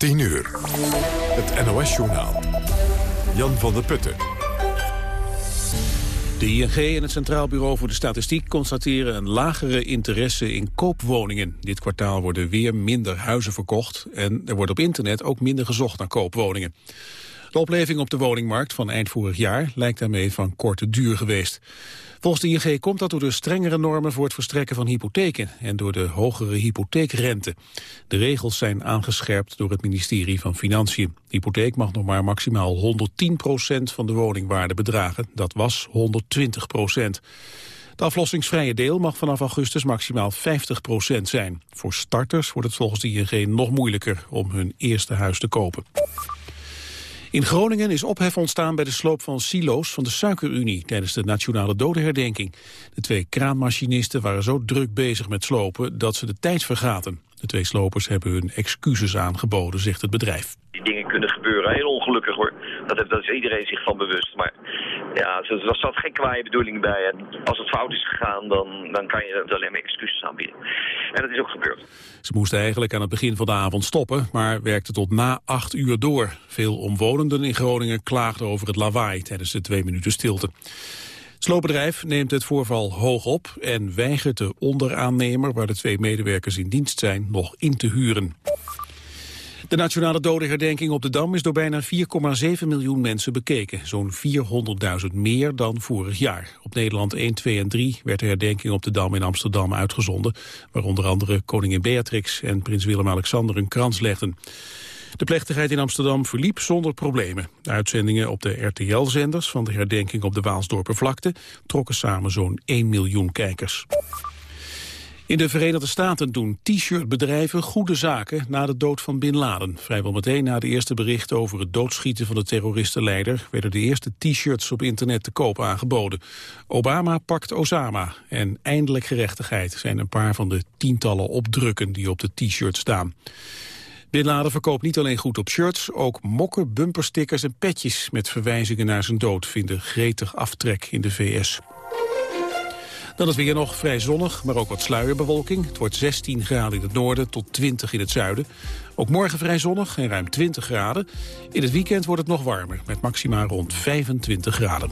10 uur. Het NOS-journaal. Jan van der Putten. De ING en het Centraal Bureau voor de Statistiek constateren een lagere interesse in koopwoningen. Dit kwartaal worden weer minder huizen verkocht en er wordt op internet ook minder gezocht naar koopwoningen. De opleving op de woningmarkt van eind vorig jaar lijkt daarmee van korte duur geweest. Volgens de ING komt dat door de strengere normen voor het verstrekken van hypotheken en door de hogere hypotheekrente. De regels zijn aangescherpt door het ministerie van Financiën. De hypotheek mag nog maar maximaal 110% van de woningwaarde bedragen. Dat was 120 procent. Het aflossingsvrije deel mag vanaf augustus maximaal 50% zijn. Voor starters wordt het volgens de ING nog moeilijker om hun eerste huis te kopen. In Groningen is ophef ontstaan bij de sloop van silo's van de Suikerunie tijdens de nationale dodenherdenking. De twee kraanmachinisten waren zo druk bezig met slopen dat ze de tijd vergaten. De twee slopers hebben hun excuses aangeboden, zegt het bedrijf. Die dingen kunnen gebeuren, Dat, is iedereen zich van bewust. Maar ja, er zat geen kwaaie bedoeling bij. En als het fout is gegaan, dan, dan kan je alleen maar excuses aanbieden. En dat is ook gebeurd. Ze moesten eigenlijk aan het begin van de avond stoppen, maar werkten tot na acht uur door. Veel omwonenden in Groningen klaagden over het lawaai tijdens de twee minuten stilte. Het sloopbedrijf neemt het voorval hoog op en weigert de onderaannemer, waar de twee medewerkers in dienst zijn, nog in te huren. De nationale dodenherdenking op de Dam is door bijna 4,7 miljoen mensen bekeken. Zo'n 400.000 meer dan vorig jaar. Op Nederland 1, 2 en 3 werd de herdenking op de Dam in Amsterdam uitgezonden. Waar onder andere koningin Beatrix en prins Willem-Alexander een krans legden. De plechtigheid in Amsterdam verliep zonder problemen. De uitzendingen op de RTL-zenders van de herdenking op de Waalsdorpervlakte trokken samen zo'n 1 miljoen kijkers. In de Verenigde Staten doen t-shirtbedrijven goede zaken na de dood van Bin Laden. Vrijwel meteen na de eerste berichten over het doodschieten van de terroristenleider... werden de eerste t-shirts op internet te koop aangeboden. Obama pakt Osama en eindelijk gerechtigheid zijn een paar van de tientallen opdrukken die op de t-shirt staan. Bin Laden verkoopt niet alleen goed op shirts, ook mokken, bumperstickers en petjes met verwijzingen naar zijn dood vinden gretig aftrek in de VS. Dan is weer nog vrij zonnig, maar ook wat sluierbewolking. Het wordt 16 graden in het noorden tot 20 in het zuiden. Ook morgen vrij zonnig en ruim 20 graden. In het weekend wordt het nog warmer, met maxima rond 25 graden.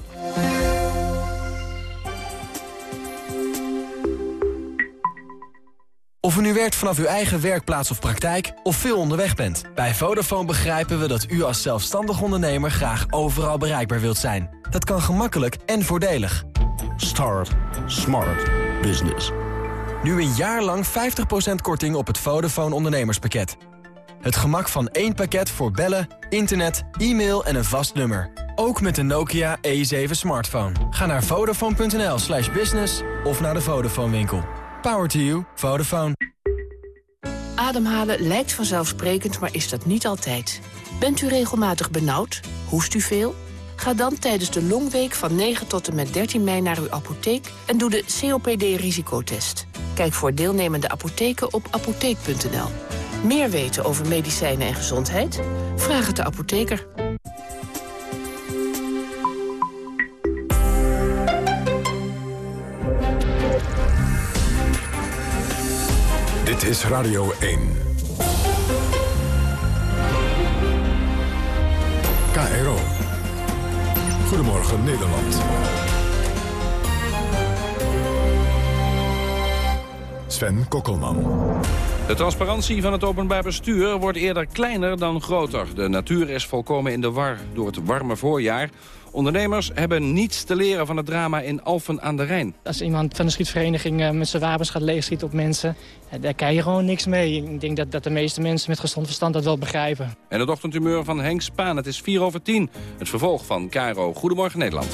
Of u nu werkt vanaf uw eigen werkplaats of praktijk of veel onderweg bent. Bij Vodafone begrijpen we dat u als zelfstandig ondernemer graag overal bereikbaar wilt zijn. Dat kan gemakkelijk en voordelig. Start Smart Business. Nu een jaar lang 50% korting op het Vodafone ondernemerspakket. Het gemak van één pakket voor bellen, internet, e-mail en een vast nummer. Ook met de Nokia E7 smartphone. Ga naar vodafone.nl slash business of naar de Vodafone winkel. Power to you. Vodafone. Ademhalen lijkt vanzelfsprekend, maar is dat niet altijd. Bent u regelmatig benauwd? Hoest u veel? Ga dan tijdens de longweek van 9 tot en met 13 mei naar uw apotheek en doe de COPD-risicotest. Kijk voor deelnemende apotheken op apotheek.nl. Meer weten over medicijnen en gezondheid? Vraag het de apotheker. Dit is Radio 1. Goedemorgen Nederland. Sven Kokkelman. De transparantie van het openbaar bestuur wordt eerder kleiner dan groter. De natuur is volkomen in de war door het warme voorjaar. Ondernemers hebben niets te leren van het drama in Alphen aan de Rijn. Als iemand van de schietvereniging eh, met zijn wapens gaat leegschieten op mensen... eh, daar kan je gewoon niks mee. Ik denk dat, dat de meeste mensen met gezond verstand dat wel begrijpen. En het ochtendhumeur van Henk Spaan. Het is 4 over 10. Het vervolg van Caro. Goedemorgen Nederland.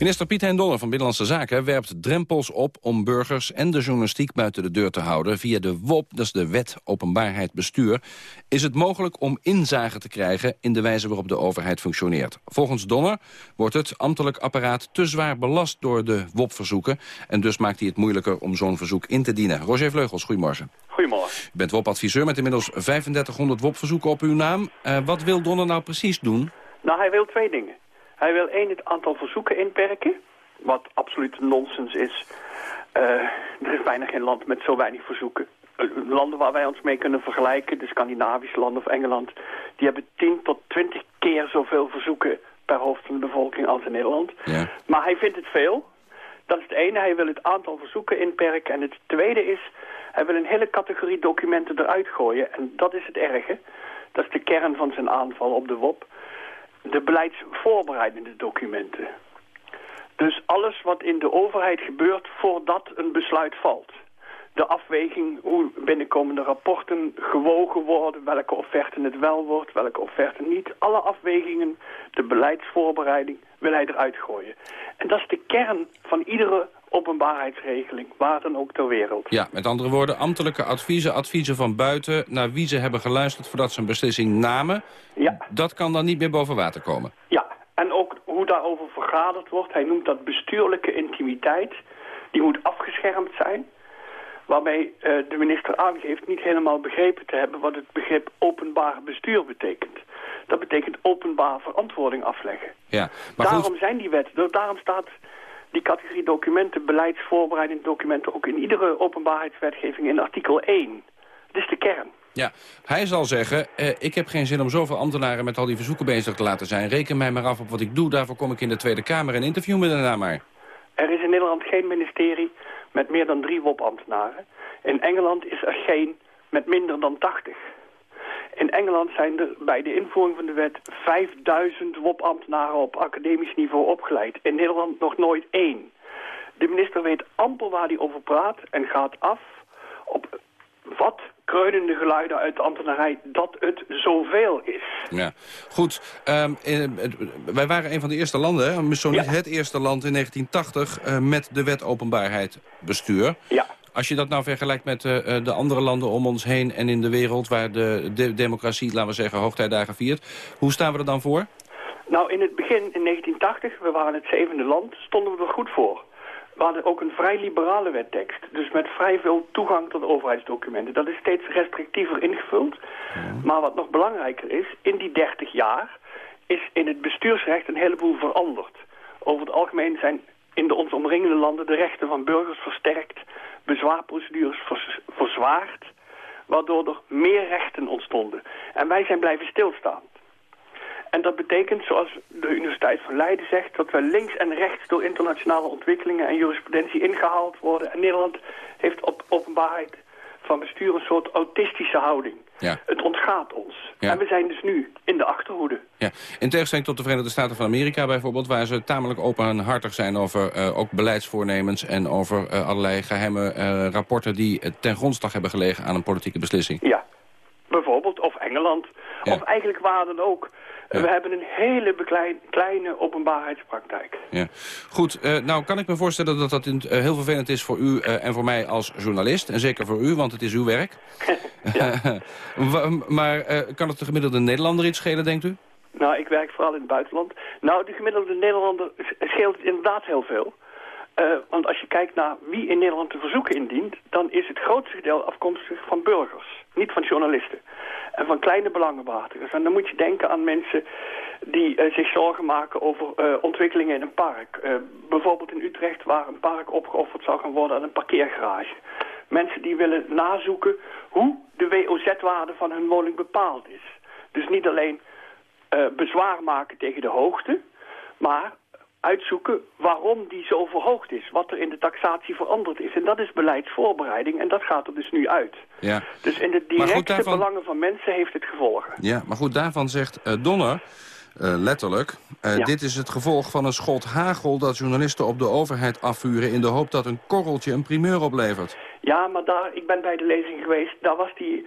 Minister Piet Hendonner van Binnenlandse Zaken werpt drempels op om burgers en de journalistiek buiten de deur te houden. Via de WOP, dat is de Wet Openbaarheid Bestuur, is het mogelijk om inzage te krijgen in de wijze waarop de overheid functioneert. Volgens Donner wordt het ambtelijk apparaat te zwaar belast door de WOP-verzoeken en dus maakt hij het moeilijker om zo'n verzoek in te dienen. Roger Vleugels, goedemorgen. Goedemorgen. U bent WOP-adviseur met inmiddels 3500 WOP-verzoeken op uw naam. Uh, wat wil Donner nou precies doen? Nou, hij wil twee dingen. Hij wil één het aantal verzoeken inperken, wat absoluut nonsens is. Uh, er is bijna geen land met zo weinig verzoeken. eh, landen waar wij ons mee kunnen vergelijken, de Scandinavische landen of Engeland, die hebben 10 tot 20 keer zoveel verzoeken per hoofd van de bevolking als in Nederland. Ja. Maar hij vindt het veel. Dat is het ene. Hij wil het aantal verzoeken inperken. En het tweede is, hij wil een hele categorie documenten eruit gooien. En dat is het erge. Dat is de kern van zijn aanval op de WOP. De beleidsvoorbereidende documenten. Dus alles wat in de overheid gebeurt voordat een besluit valt. De afweging hoe binnenkomende rapporten gewogen worden, welke offerte het wel wordt, welke offerte niet. Alle afwegingen, de beleidsvoorbereiding, wil hij eruit gooien. En dat is de kern van iedere openbaarheidsregeling, waar dan ook ter wereld. Ja, met andere woorden, ambtelijke adviezen, adviezen van buiten... naar wie ze hebben geluisterd voordat ze een beslissing namen... Ja. dat kan dan niet meer boven water komen. Ja, en ook hoe daarover vergaderd wordt. Hij noemt dat bestuurlijke intimiteit. Die moet afgeschermd zijn. Waarmee eh, de minister aangeeft niet helemaal begrepen te hebben... wat het begrip openbaar bestuur betekent. Dat betekent openbaar verantwoording afleggen. Ja, maar daarom goed, zijn die wetten, daarom staat die categorie documenten, beleidsvoorbereidende documenten... ook in iedere openbaarheidswetgeving in artikel 1. Dat is de kern. ja, hij zal zeggen, eh, ik heb geen zin om zoveel ambtenaren met al die verzoeken bezig te laten zijn. Reken mij maar af op wat ik doe, daarvoor kom ik in de Tweede Kamer en interview me daarna maar. Er is in Nederland geen ministerie met meer dan drie WOP-ambtenaren. In Engeland is er geen met minder dan 80. In Engeland zijn er bij de invoering van de wet 5000 WOP-ambtenaren op academisch niveau opgeleid. In Nederland nog nooit één. De minister weet amper waar hij over praat en gaat af op wat kreunende geluiden uit de ambtenarij dat het zoveel is. Ja, goed. Ehm, eh, wij waren een van de eerste landen, zo niet Ja. het eerste land in 1980... eh, met de wet openbaarheid bestuur. Ja. Als je dat nou vergelijkt met eh, eh, de andere landen om ons heen en in de wereld... waar de, de democratie, laten we zeggen, hoogtijdagen viert... hoe staan we er dan voor? Nou, in het begin, in 1980, we waren het zevende land, stonden we er goed voor. We hadden ook een vrij liberale wettekst. Dus met vrij veel toegang tot overheidsdocumenten. Dat is steeds restrictiever ingevuld. Maar wat nog belangrijker is, in die 30 jaar is in het bestuursrecht een heleboel veranderd. Over het algemeen zijn in de ons omringende landen de rechten van burgers versterkt, bezwaarprocedures verzwaard, waardoor er meer rechten ontstonden. En wij zijn blijven stilstaan. En dat betekent, zoals de Universiteit van Leiden zegt... dat we links en rechts door internationale ontwikkelingen en jurisprudentie ingehaald worden. En Nederland heeft op openbaarheid van bestuur een soort autistische houding. Ja. Het ontgaat ons. Ja. En we zijn dus nu in de achterhoede. Ja. In tegenstelling tot de Verenigde Staten van Amerika bijvoorbeeld... waar ze tamelijk openhartig zijn over eh, ook beleidsvoornemens... en over eh, allerlei geheime eh, rapporten die ten grondslag hebben gelegen aan een politieke beslissing. Ja, bijvoorbeeld. Of Engeland. Ja. Of eigenlijk waar dan ook. Ja. We hebben een hele kleine openbaarheidspraktijk. Ja. Goed, eh, nou kan ik me voorstellen dat dat in, eh, heel vervelend is voor u eh, en voor mij als journalist. En zeker voor u, want het is uw werk. Maar kan het de gemiddelde Nederlander iets schelen, denkt u? Nou, ik werk vooral in het buitenland. Nou, de gemiddelde Nederlander scheelt inderdaad heel veel. Want als je kijkt naar wie in Nederland de verzoeken indient... dan is het grootste deel afkomstig van burgers, niet van journalisten. En van kleine belangenbehartigers. En dan moet je denken aan mensen die eh, zich zorgen maken over eh, ontwikkelingen in een park. Eh, bijvoorbeeld in Utrecht waar een park opgeofferd zou gaan worden aan een parkeergarage. Mensen die willen nazoeken hoe de WOZ-waarde van hun woning bepaald is. Dus niet alleen bezwaar maken tegen de hoogte, maar uitzoeken waarom die zo verhoogd is. Wat er in de taxatie veranderd is. En dat is beleidsvoorbereiding en dat gaat er dus nu uit. Ja. Dus in de goed, directe daarvan- belangen van mensen heeft het gevolgen. ja, maar goed, daarvan zegt eh, Donner... eh, letterlijk, eh, Ja. dit is het gevolg van een schot hagel... dat journalisten op de overheid afvuren... in de hoop dat een korreltje een primeur oplevert. Ja, maar daar, ik ben bij de lezing geweest. Daar was hij,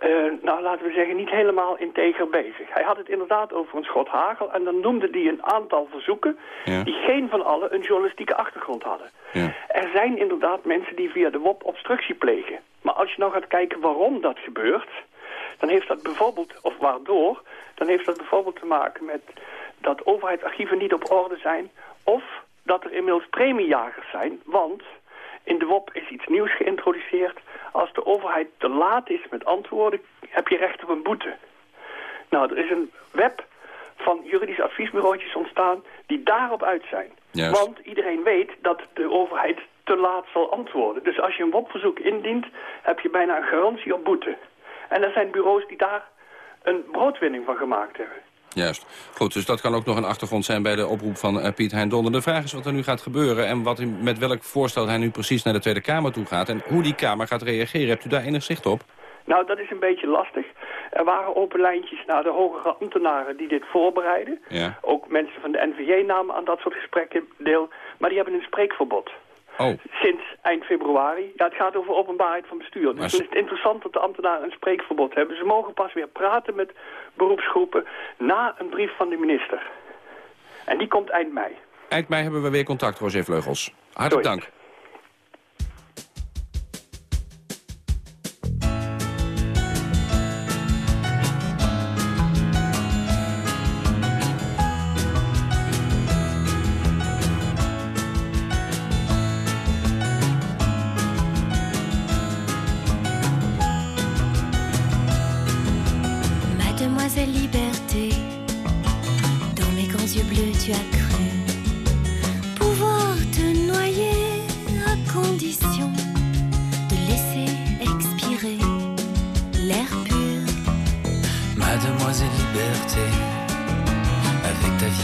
eh, nou laten we zeggen, niet helemaal integer bezig. Hij had het inderdaad over een schot hagel. En dan noemde hij een aantal verzoeken... Ja. die geen van allen een journalistieke achtergrond hadden. Ja. Er zijn inderdaad mensen die via de WOP obstructie plegen. Maar als je nou gaat kijken waarom dat gebeurt... dan heeft dat bijvoorbeeld, of waardoor... dan heeft dat bijvoorbeeld te maken met dat overheidsarchieven niet op orde zijn... of dat er inmiddels premiejagers zijn, want... In de WOP is iets nieuws geïntroduceerd. Als de overheid te laat is met antwoorden, heb je recht op een boete. Nou, er is een web van juridische adviesbureautjes ontstaan die daarop uit zijn. Juist. Want iedereen weet dat de overheid te laat zal antwoorden. Dus als je een WOP-verzoek indient, heb je bijna een garantie op boete. En er zijn bureaus die daar een broodwinning van gemaakt hebben. Juist. Goed, dus dat kan ook nog een achtergrond zijn bij de oproep van uh, Piet Hein Donder. De vraag is wat er nu gaat gebeuren en wat, met welk voorstel hij nu precies naar de Tweede Kamer toe gaat. En hoe die Kamer gaat reageren. Hebt u daar enig zicht op? Nou, dat is een beetje lastig. Er waren open lijntjes naar de hogere ambtenaren die dit voorbereiden. Ja. Ook mensen van de NVJ namen aan dat soort gesprekken deel. Maar die hebben een spreekverbod. Oh. Sinds eind februari. Ja, het gaat over openbaarheid van bestuur. Dus het is interessant dat de ambtenaren een spreekverbod hebben. Ze mogen pas weer praten met beroepsgroepen na een brief van de minister. En die komt eind mei. Eind mei hebben we weer contact, Roger Vleugels. Hartelijk dank.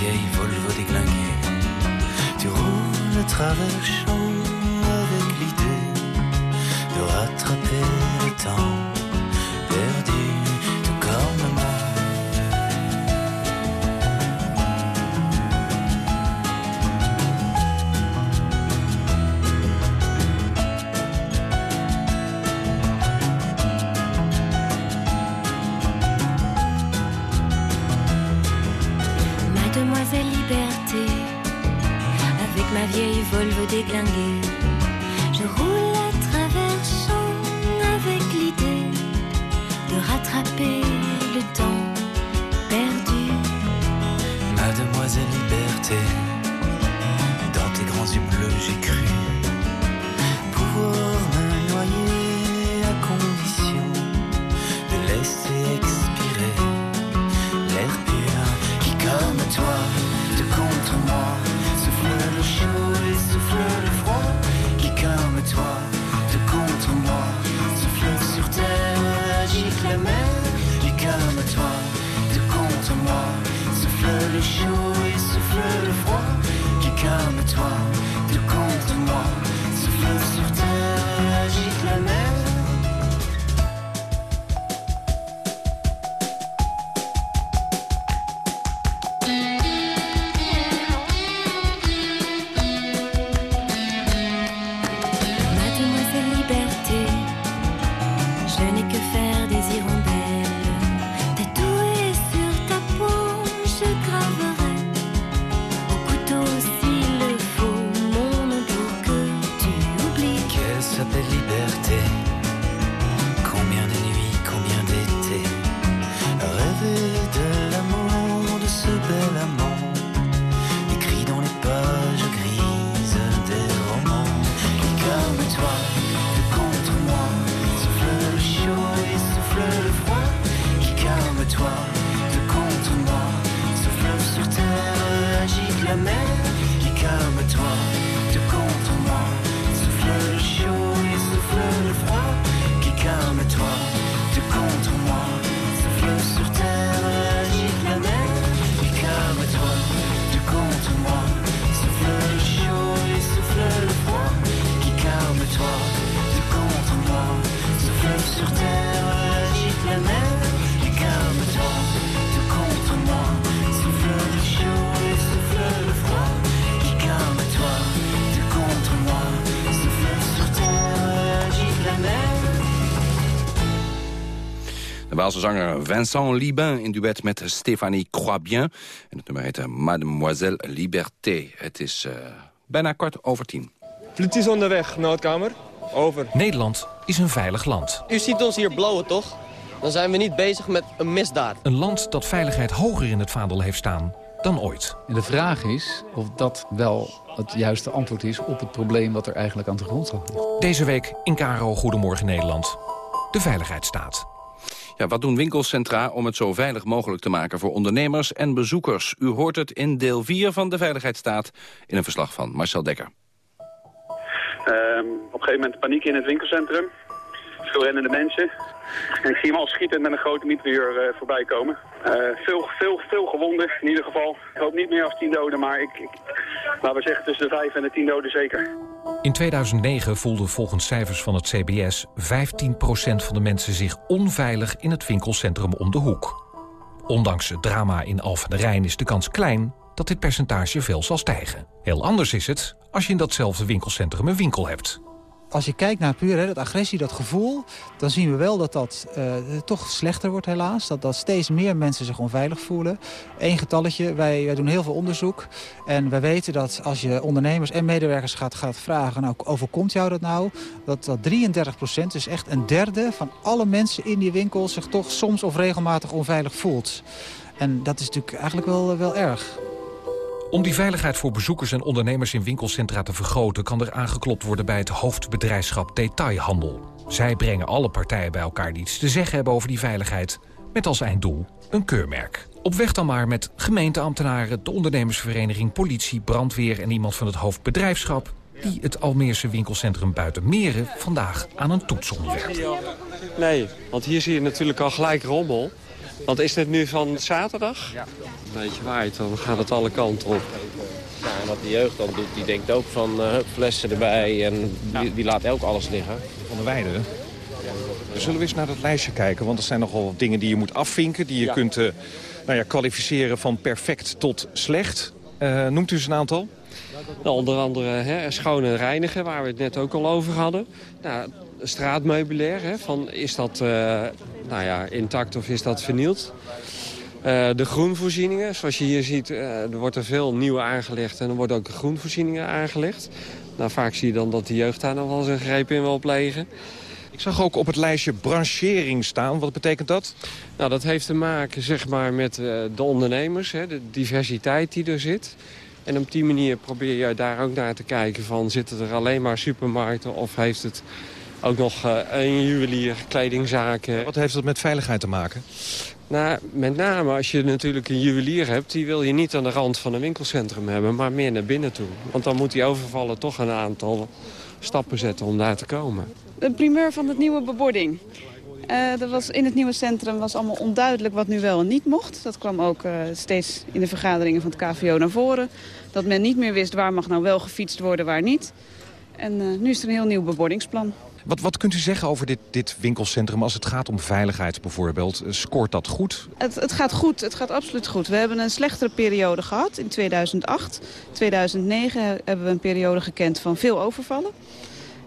vieille Volvo déglinguée. Tu roules à travers le champ Waalse zanger Vincent Libin in duet met Stéphanie Croixbien. En het nummer heet Mademoiselle Liberté. Het is uh, bijna kwart over tien. Politie is onderweg, noodkamer. Over. Nederland is een veilig land. U ziet ons hier blowen, toch? Dan zijn we niet bezig met een misdaad. Een land dat veiligheid hoger in het vaandel heeft staan dan ooit. En de vraag is of dat wel het juiste antwoord is op het probleem wat er eigenlijk aan de grond ligt. Deze week in Karo Goedemorgen Nederland. De veiligheidsstaat. Ja, wat doen winkelcentra om het zo veilig mogelijk te maken voor ondernemers en bezoekers? U hoort het in deel 4 van de Veiligheidsstaat in een verslag van Marcel Dekker. Ehm, op een gegeven moment paniek in het winkelcentrum. Veel rennende mensen. En ik zie hem al schieten met een grote mitrailleur uh, voorbij komen. Uh, veel, veel, veel gewonden in ieder geval. Ik hoop niet meer als tien doden, maar ik, ik, we zeggen tussen de vijf en de tien doden zeker. In 2009 voelde volgens cijfers van het CBS 15% van de mensen zich onveilig in het winkelcentrum om de hoek. Ondanks het drama in Alphen de Rijn is de kans klein dat dit percentage veel zal stijgen. Heel anders is het als je in datzelfde winkelcentrum een winkel hebt. Als je kijkt naar puur hè, dat agressie, dat gevoel... dan zien we wel dat dat uh, toch slechter wordt helaas. Dat, dat steeds meer mensen zich onveilig voelen. Eén getalletje, wij, wij doen heel veel onderzoek. En wij weten dat als je ondernemers en medewerkers gaat, gaat vragen... nou, overkomt jou dat nou? Dat, dat 33 procent, dus echt een derde van alle mensen in die winkel... zich toch soms of regelmatig onveilig voelt. En dat is natuurlijk eigenlijk wel, wel erg. Om die veiligheid voor bezoekers en ondernemers in winkelcentra te vergroten... kan er aangeklopt worden bij het hoofdbedrijfschap Detailhandel. Zij brengen alle partijen bij elkaar die iets te zeggen hebben over die veiligheid... met als einddoel een keurmerk. Op weg dan maar met gemeenteambtenaren, de ondernemersvereniging... politie, brandweer en iemand van het hoofdbedrijfschap... die het Almeerse winkelcentrum Buitenmeren vandaag aan een toets onderwerpt. Nee, want hier zie je natuurlijk al gelijk rommel... Want is dit nu van zaterdag? Ja. Een beetje waait, dan gaat het alle kanten op. Ja, en wat de jeugd dan doet, die denkt ook van uh, flessen erbij en die, die, laat ook alles liggen. Van de Weide. Zullen we eens naar dat lijstje kijken? Want er zijn nogal wat dingen die je moet afvinken. Die je kunt uh, nou ja, kwalificeren van perfect tot slecht. Uh, noemt u eens een aantal? Nou, onder andere hè, schoon en reinigen, waar we het net ook al over hadden. Nou, straatmeubilair, hè, van is dat uh, nou ja, intact of is dat vernield? Uh, de groenvoorzieningen, zoals je hier ziet, uh, er wordt er veel nieuwe aangelegd en er worden ook groenvoorzieningen aangelegd. Nou, vaak zie je dan dat de jeugd daar nog wel zijn greep in wil plegen. Ik zag ook op het lijstje branchering staan. Wat betekent dat? Nou, dat heeft te maken zeg maar, met uh, de ondernemers, hè, de diversiteit die er zit. En op die manier probeer je daar ook naar te kijken van... zitten er alleen maar supermarkten of heeft het ook nog uh, een juwelier, kledingzaken. Wat heeft dat met veiligheid te maken? Nou, met name als je natuurlijk een juwelier hebt... die wil je niet aan de rand van een winkelcentrum hebben, maar meer naar binnen toe. Want dan moet die overvallen toch een aantal stappen zetten om daar te komen. De primeur van het nieuwe bebording. Uh, dat was in het nieuwe centrum was allemaal onduidelijk wat nu wel en niet mocht. Dat kwam ook uh, steeds in de vergaderingen van het KVO naar voren. Dat men niet meer wist waar mag nou wel gefietst worden, waar niet. En uh, nu is er een heel nieuw bebordingsplan. Wat, wat kunt u zeggen over dit, dit winkelcentrum als het gaat om veiligheid bijvoorbeeld? Scoort dat goed? Het, het gaat goed, het gaat absoluut goed. We hebben een slechtere periode gehad in 2008. 2009 hebben we een periode gekend van veel overvallen.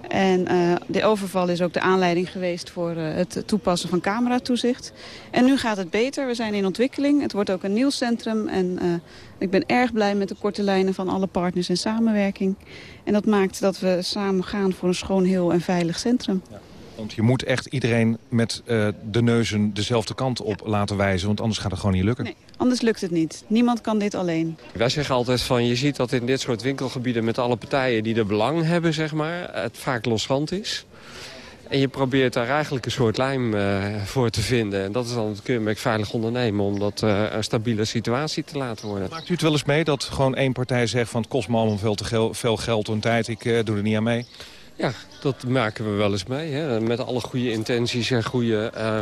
En uh, de overval is ook de aanleiding geweest voor uh, het toepassen van cameratoezicht. En nu gaat het beter, we zijn in ontwikkeling. Het wordt ook een nieuw centrum en uh, ik ben erg blij met de korte lijnen van alle partners in samenwerking. En dat maakt dat we samen gaan voor een schoon, heel en veilig centrum. Want je moet echt iedereen met uh, de neuzen dezelfde kant op ja. laten wijzen. Want anders gaat het gewoon niet lukken. Nee, anders lukt het niet. Niemand kan dit alleen. Wij zeggen altijd van je ziet dat in dit soort winkelgebieden... met alle partijen die er belang hebben, zeg maar, het vaak loshand is. En je probeert daar eigenlijk een soort lijm uh, voor te vinden. En dat is dan het keurmerk veilig ondernemen... om dat uh, een stabiele situatie te laten worden. Maakt u het wel eens mee dat gewoon één partij zegt... van het kost me allemaal veel te gel veel geld en tijd, ik uh, doe er niet aan mee? Ja, dat maken we wel eens mee. Hè. Met alle goede intenties en goede uh,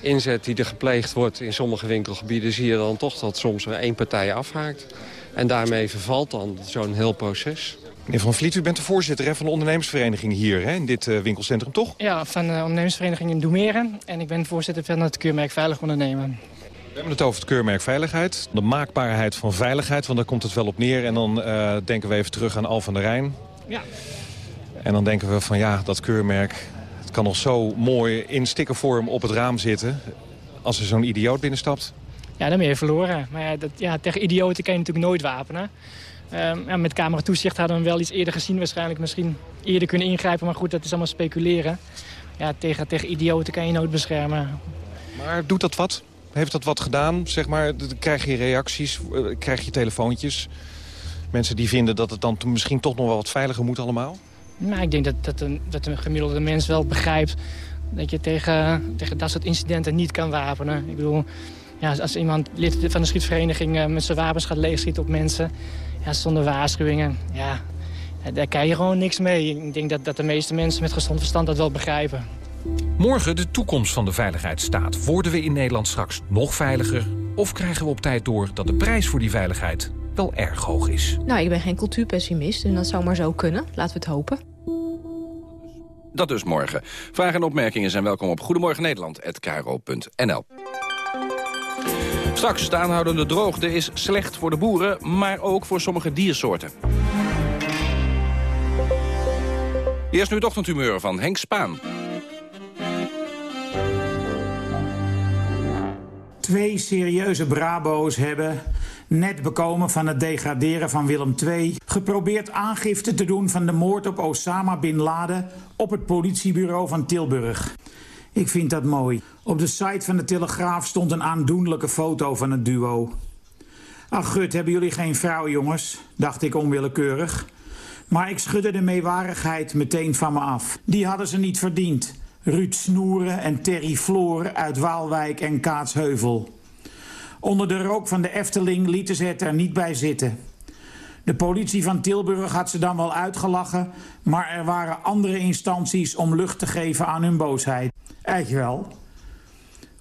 inzet die er gepleegd wordt in sommige winkelgebieden... zie je dan toch dat soms er één partij afhaakt. En daarmee vervalt dan zo'n heel proces. Meneer Van Vliet, u bent de voorzitter hè, van de ondernemersvereniging hier hè, in dit uh, winkelcentrum, toch? Ja, van de ondernemersvereniging in Doemeren. En ik ben voorzitter van het keurmerk Veilig Ondernemen. We hebben het over het keurmerk veiligheid. De maakbaarheid van veiligheid, want daar komt het wel op neer. En dan uh, denken we even terug aan Al van der Rijn. Ja. En dan denken we van ja, dat keurmerk... het kan nog zo mooi in stickervorm op het raam zitten... als er zo'n idioot binnenstapt. Ja, dan ben je verloren. Maar ja, dat, ja, tegen idioten kan je natuurlijk nooit wapenen. Um, ja, met cameratoezicht hadden we hem wel iets eerder gezien. Waarschijnlijk misschien eerder kunnen ingrijpen. Maar goed, dat is allemaal speculeren. Ja, tegen, tegen idioten kan je nooit beschermen. Maar doet dat wat? Heeft dat wat gedaan? Zeg maar, krijg je reacties? Krijg je telefoontjes? Mensen die vinden dat het dan misschien toch nog wel wat veiliger moet allemaal? Nou, ik denk dat, dat, een, dat gemiddelde mens wel begrijpt... dat je tegen, tegen dat soort incidenten niet kan wapenen. Ik bedoel, ja, als iemand lid van de schietvereniging... met zijn wapens gaat leegschieten op mensen... Ja, zonder waarschuwingen, ja, daar krijg je gewoon niks mee. Ik denk dat, dat de meeste mensen met gezond verstand dat wel begrijpen. Morgen de toekomst van de veiligheidsstaat. Worden we in Nederland straks nog veiliger? Of krijgen we op tijd door dat de prijs voor die veiligheid wel erg hoog is? Nou, ik ben geen cultuurpessimist en dat zou maar zo kunnen. Laten we het hopen. Dat dus morgen. Vragen en opmerkingen zijn welkom op Goedemorgen Nederland@kro.nl. Straks, de aanhoudende droogte is slecht voor de boeren... maar ook voor sommige diersoorten. Eerst nu het ochtendhumeur van Henk Spaan. Twee serieuze brabo's hebben, net bekomen van het degraderen van Willem II... geprobeerd aangifte te doen van de moord op Osama Bin Laden... op het politiebureau van Tilburg. Ik vind dat mooi. Op de site van de Telegraaf stond een aandoenlijke foto van het duo. Ach gut, hebben jullie geen vrouw, jongens? Dacht ik onwillekeurig. Maar ik schudde de meewarigheid meteen van me af. Die hadden ze niet verdiend. Ruud Snoeren en Terry Floor uit Waalwijk en Kaatsheuvel. Onder de rook van de Efteling lieten ze het er niet bij zitten. De politie van Tilburg had ze dan wel uitgelachen... maar er waren andere instanties om lucht te geven aan hun boosheid. Echt wel.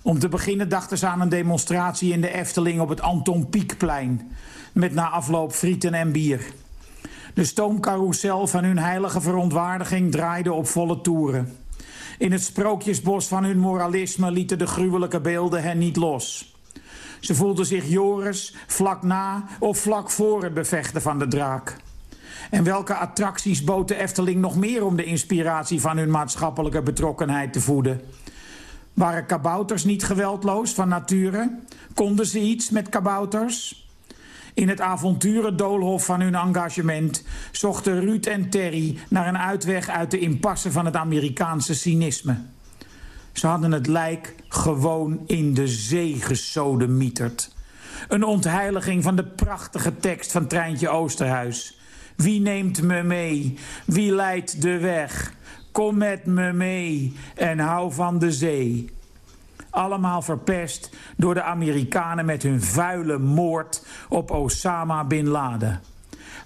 Om te beginnen dachten ze aan een demonstratie in de Efteling op het Anton Pieckplein... met na afloop frieten en bier. De stoomcarousel van hun heilige verontwaardiging draaide op volle toeren. In het sprookjesbos van hun moralisme lieten de gruwelijke beelden hen niet los. Ze voelden zich Joris vlak na of vlak voor het bevechten van de draak. En welke attracties bood de Efteling nog meer om de inspiratie van hun maatschappelijke betrokkenheid te voeden? Waren kabouters niet geweldloos van nature? Konden ze iets met kabouters? In het avonturendoolhof van hun engagement zochten Ruud en Terry naar een uitweg uit de impasse van het Amerikaanse cynisme. Ze hadden het lijk gewoon in de zee gesodemieterd. Een ontheiliging van de prachtige tekst van Treintje Oosterhuis. Wie neemt me mee? Wie leidt de weg? Kom met me mee en hou van de zee. Allemaal verpest door de Amerikanen met hun vuile moord op Osama Bin Laden.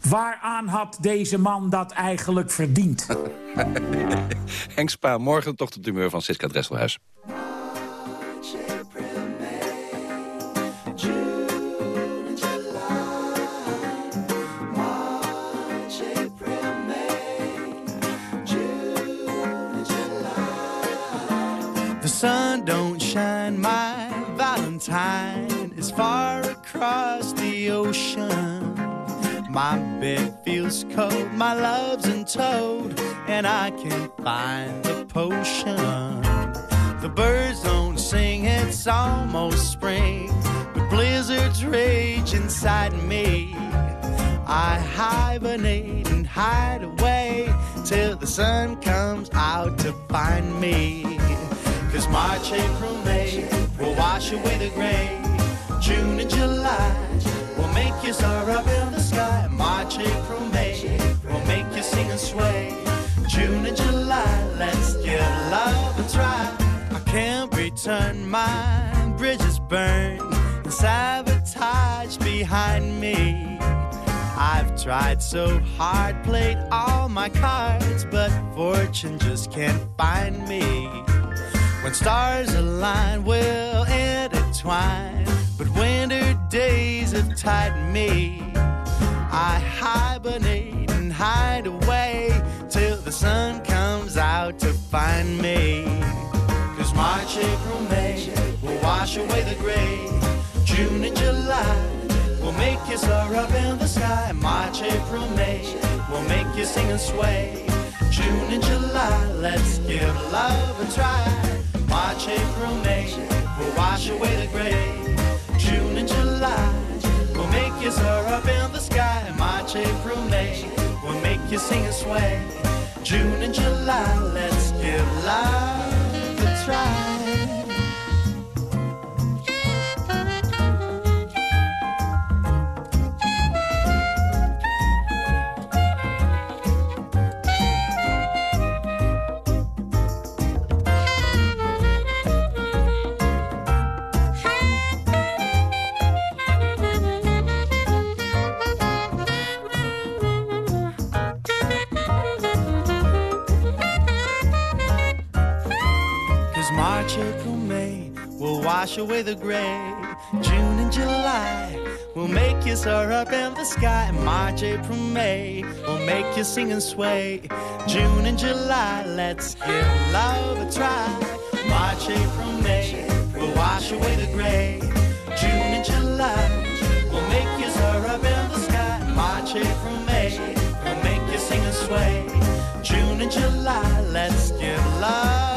Waaraan had deze man dat eigenlijk verdiend? Henk Spa, morgen toch de tumeur van Siska Dresselhuis. My Valentine is far across the ocean. My bed feels cold, my love's in and I can't find the potion. The birds don't sing, it's almost spring, but blizzards rage inside me. I hibernate and hide away till the sun comes out to find me. March, April, May will wash away the gray. June and July will make you soar up in the sky. March, April, May will make you sing and sway. June and July, let's give love a try. I can't return my bridges burned and sabotage behind me. I've tried so hard, played all my cards, but fortune just can't find me. When stars align, we'll intertwine. But winter days have tightened me. I hibernate and hide away till the sun comes out to find me. Cause March, April, May will wash away the gray. June and July will make you soar up in the sky. March, April, May will make you sing and sway. June and July, let's give love a try. March, April, May will wash away the gray. June and July will make you soar up in the sky. March, April, May will make you sing and sway. June and July, let's give love a try. Away the gray. June and July will make you soar up in the sky. March, April, May will make you sing and sway. June and July, let's give love a try. March, April, May will wash away the gray. June and July will make you soar up in the sky. March, April, May will make you sing and sway. June and July, let's give love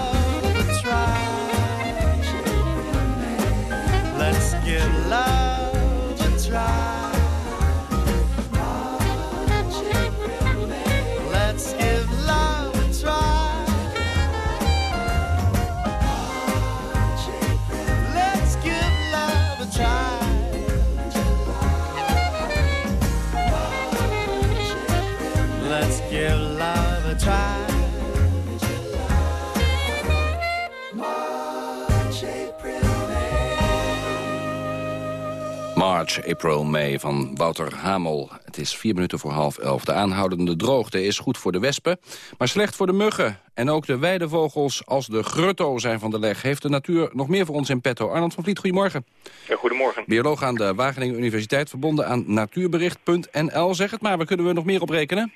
March, April, May van Wouter Hamel. Het is vier minuten voor half elf. De aanhoudende droogte is goed voor de wespen, maar slecht voor de muggen. En ook de weidevogels als de grutto zijn van de leg. Heeft de natuur nog meer voor ons in petto? Arnold van Vliet, goedemorgen. Ja, goedemorgen. Bioloog aan de Wageningen Universiteit, verbonden aan natuurbericht.nl. Zeg het maar, waar kunnen we nog meer op rekenen?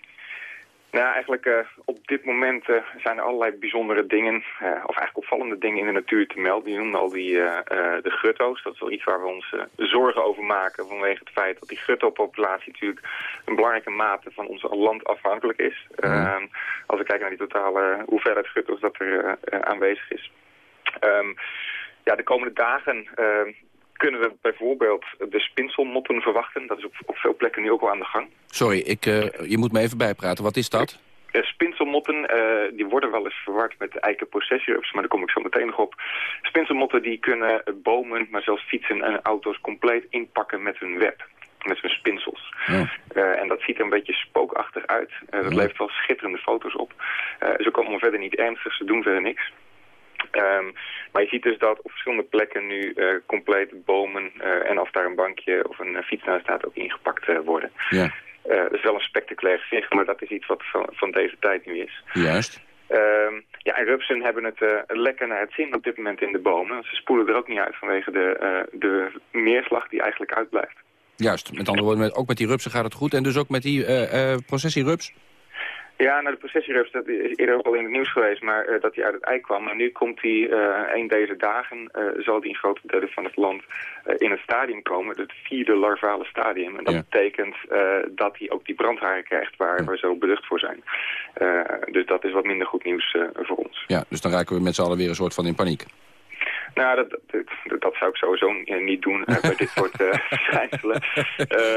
Nou, eigenlijk eh, op dit moment eh, zijn er allerlei bijzondere dingen, eh, of eigenlijk opvallende dingen in de natuur te melden. Je noemde al die, de grutto's. Dat is wel iets waar we ons zorgen over maken vanwege het feit dat die grutto-populatie natuurlijk een belangrijke mate van ons land afhankelijk is. Ehm, als we kijken naar die totale hoeveelheid grutto's dat er aanwezig is. Ehm, ja, de komende dagen ehm, kunnen we bijvoorbeeld de spinselmotten verwachten. Dat is op, op veel plekken nu ook al aan de gang. Sorry, ik, eh, je moet me even bijpraten. Wat is dat? Eh, spinselmotten, eh, die worden wel eens verward met eikenprocessierups, maar daar kom ik zo meteen nog op. Spinselmotten die kunnen bomen, maar zelfs fietsen en auto's compleet inpakken met hun web. Met hun spinsels. Eh, en dat ziet er een beetje spookachtig uit. Dat levert wel schitterende foto's op. Ze komen verder niet ernstig, ze doen verder niks. Ehm, maar je ziet dus dat op verschillende plekken nu eh compleet bomen eh, en of daar een bankje of een eh, fiets naast staat ook ingepakt worden. Ja. Dat is wel een spectaculair gezicht, maar dat is iets wat van, van deze tijd nu is. Juist. Ehm, ja, en rupsen hebben het lekker naar het zin op dit moment in de bomen. Want Ze spoelen er ook niet uit vanwege de, eh, de neerslag die eigenlijk uitblijft. Juist, met andere woorden, met, ook met die rupsen gaat het goed. En dus ook met die eh eh processierups? Ja, nou de processierups, dat is eerder ook al in het nieuws geweest, maar eh, dat hij uit het ei kwam. Maar nu komt hij, eh een deze dagen, eh, zal die in grote delen van het land in het stadium komen. Het vierde larvale stadium. En dat Ja. betekent dat hij ook die brandharen krijgt waar we zo beducht voor zijn. Dus dat is wat minder goed nieuws voor ons. Ja, dus dan raken we met z'n allen weer een soort van in paniek. Nou, dat, dat, zou ik sowieso eh, niet doen bij dit soort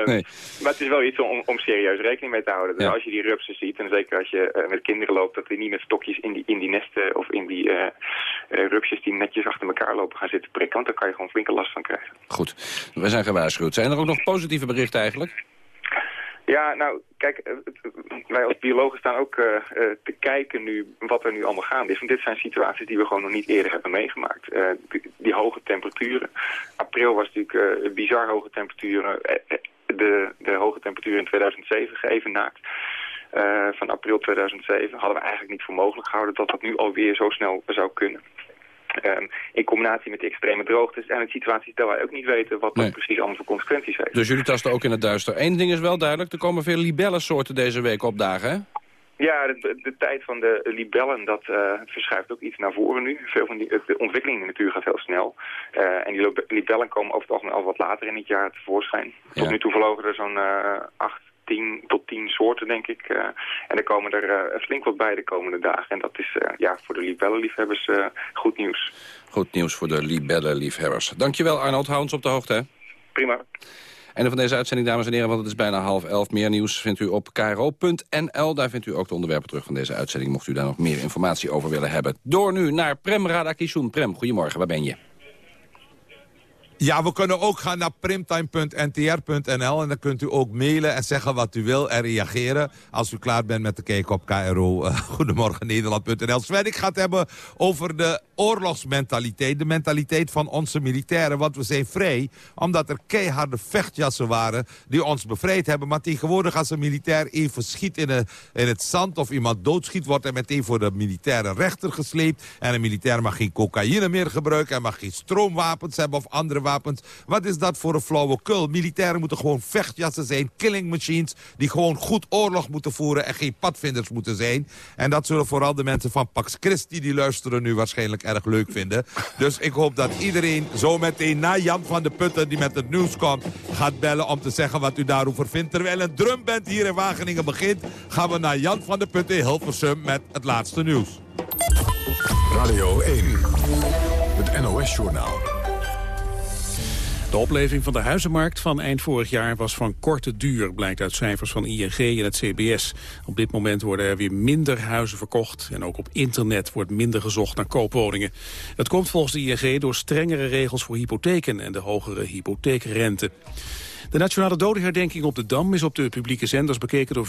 Nee. Maar het is wel iets om, om serieus rekening mee te houden. Dus als je die rupsen ziet, en zeker als je eh, met kinderen loopt... dat die niet met stokjes in die, in die nesten of in die rupsjes die netjes achter elkaar lopen gaan zitten prikken. Want daar kan je gewoon flinke last van krijgen. Goed, we zijn gewaarschuwd. Zijn er ook nog positieve berichten eigenlijk? Ja, nou, kijk, eh, het- wij als biologen staan ook eh, eh, te kijken nu wat er nu allemaal gaande is. Want dit zijn situaties die we gewoon nog niet eerder hebben meegemaakt. Eh, die, hoge temperaturen. April was natuurlijk eh, bizar hoge temperaturen. Eh, eh, de, de hoge temperatuur in 2007 geëvenaard. Eh van april 2007 hadden we eigenlijk niet voor mogelijk gehouden dat dat nu alweer zo snel zou kunnen. Ehm, in combinatie met de extreme droogtes en de situaties dat wij ook niet weten wat dat precies allemaal voor consequenties heeft. Dus jullie tasten ook in het duister. Eén ding is wel duidelijk, er komen veel libellensoorten deze week opdagen, hè? Ja, de, de tijd van de libellen, dat eh, verschuift ook iets naar voren nu. Veel van die, de ontwikkeling in de natuur gaat heel snel. Eh, en die libellen komen over het algemeen al wat later in het jaar tevoorschijn. Tot nu toe vlogen er zo'n eh, acht, tien tot tien soorten, denk ik. eh. en er komen er eh, flink wat bij de komende dagen. En dat is eh, ja, voor de libellenliefhebbers goed nieuws. Goed nieuws voor de libellenliefhebbers. Dankjewel Arnold, hou ons op de hoogte, hè? Prima. Einde van deze uitzending, dames en heren, want het is bijna half elf. Meer nieuws vindt u op kro.nl. Daar vindt u ook de onderwerpen terug van deze uitzending... mocht u daar nog meer informatie over willen hebben. Door nu naar Prem Radakishun. Prem, goedemorgen, waar ben je? Ja, we kunnen ook gaan naar primtime.ntr.nl en dan kunt u ook mailen en zeggen wat u wil en reageren. Als u klaar bent met te kijken op KRO uh, Goedemorgen Nederland.nl. Sven, ik het hebben over de oorlogsmentaliteit. De mentaliteit van onze militairen. Want we zijn vrij omdat er keiharde vechtjassen waren die ons bevrijd hebben. Maar tegenwoordig als een militair even schiet in, een, in het zand of iemand doodschiet... wordt hij meteen voor de militaire rechter gesleept. En een militair mag geen cocaïne meer gebruiken. Hij mag geen stroomwapens hebben of andere wapens wat is dat voor een flauwekul? Militairen moeten gewoon vechtjassen zijn, killing machines... die gewoon goed oorlog moeten voeren en geen padvinders moeten zijn. En dat zullen vooral de mensen van Pax Christi die luisteren nu waarschijnlijk erg leuk vinden. Dus ik hoop dat iedereen zo meteen na Jan van de Putten die met het nieuws komt... gaat bellen om te zeggen wat u daarover vindt. Terwijl een drumband hier in Wageningen begint... gaan we naar Jan van de Putten in Hilversum met het laatste nieuws. Radio 1, het NOS-journaal. De opleving van de huizenmarkt van eind vorig jaar was van korte duur, blijkt uit cijfers van ING en het CBS. Op dit moment worden er weer minder huizen verkocht en ook op internet wordt minder gezocht naar koopwoningen. Het komt volgens de ING door strengere regels voor hypotheken en de hogere hypotheekrente. De nationale dodenherdenking op de Dam is op de publieke zenders bekeken door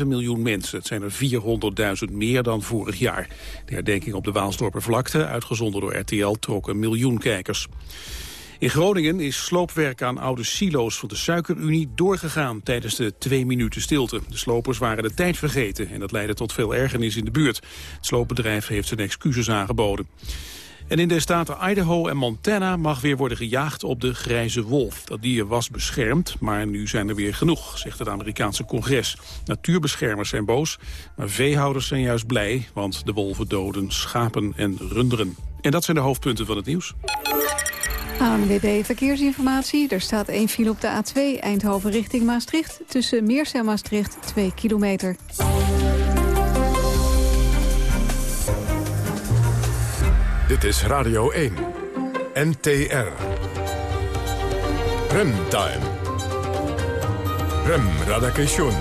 4,7 miljoen mensen. Het zijn er 400.000 meer dan vorig jaar. De herdenking op de Waalsdorpervlakte, uitgezonden door RTL, trok een miljoen kijkers. In Groningen is sloopwerk aan oude silo's van de Suikerunie doorgegaan tijdens de twee minuten stilte. De slopers waren de tijd vergeten en dat leidde tot veel ergernis in de buurt. Het sloopbedrijf heeft zijn excuses aangeboden. En in de staten Idaho en Montana mag weer worden gejaagd op de grijze wolf. Dat dier was beschermd, maar nu zijn er weer genoeg, zegt het Amerikaanse congres. Natuurbeschermers zijn boos, maar veehouders zijn juist blij, want de wolven doden schapen en runderen. En dat zijn de hoofdpunten van het nieuws. ANWB Verkeersinformatie. Er staat één file op de A2 Eindhoven richting Maastricht. Tussen Meers en Maastricht 2 kilometer. Dit is Radio 1. NTR. Remtime. Rem Radakation.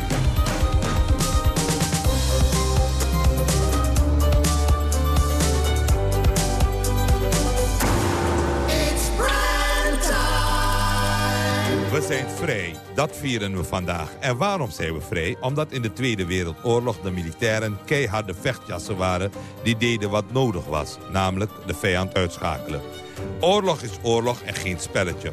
We zijn vrij, dat vieren we vandaag. En waarom zijn we vrij? Omdat in de Tweede Wereldoorlog de militairen keiharde vechtjassen waren... die deden wat nodig was, namelijk de vijand uitschakelen. Oorlog is oorlog en geen spelletje.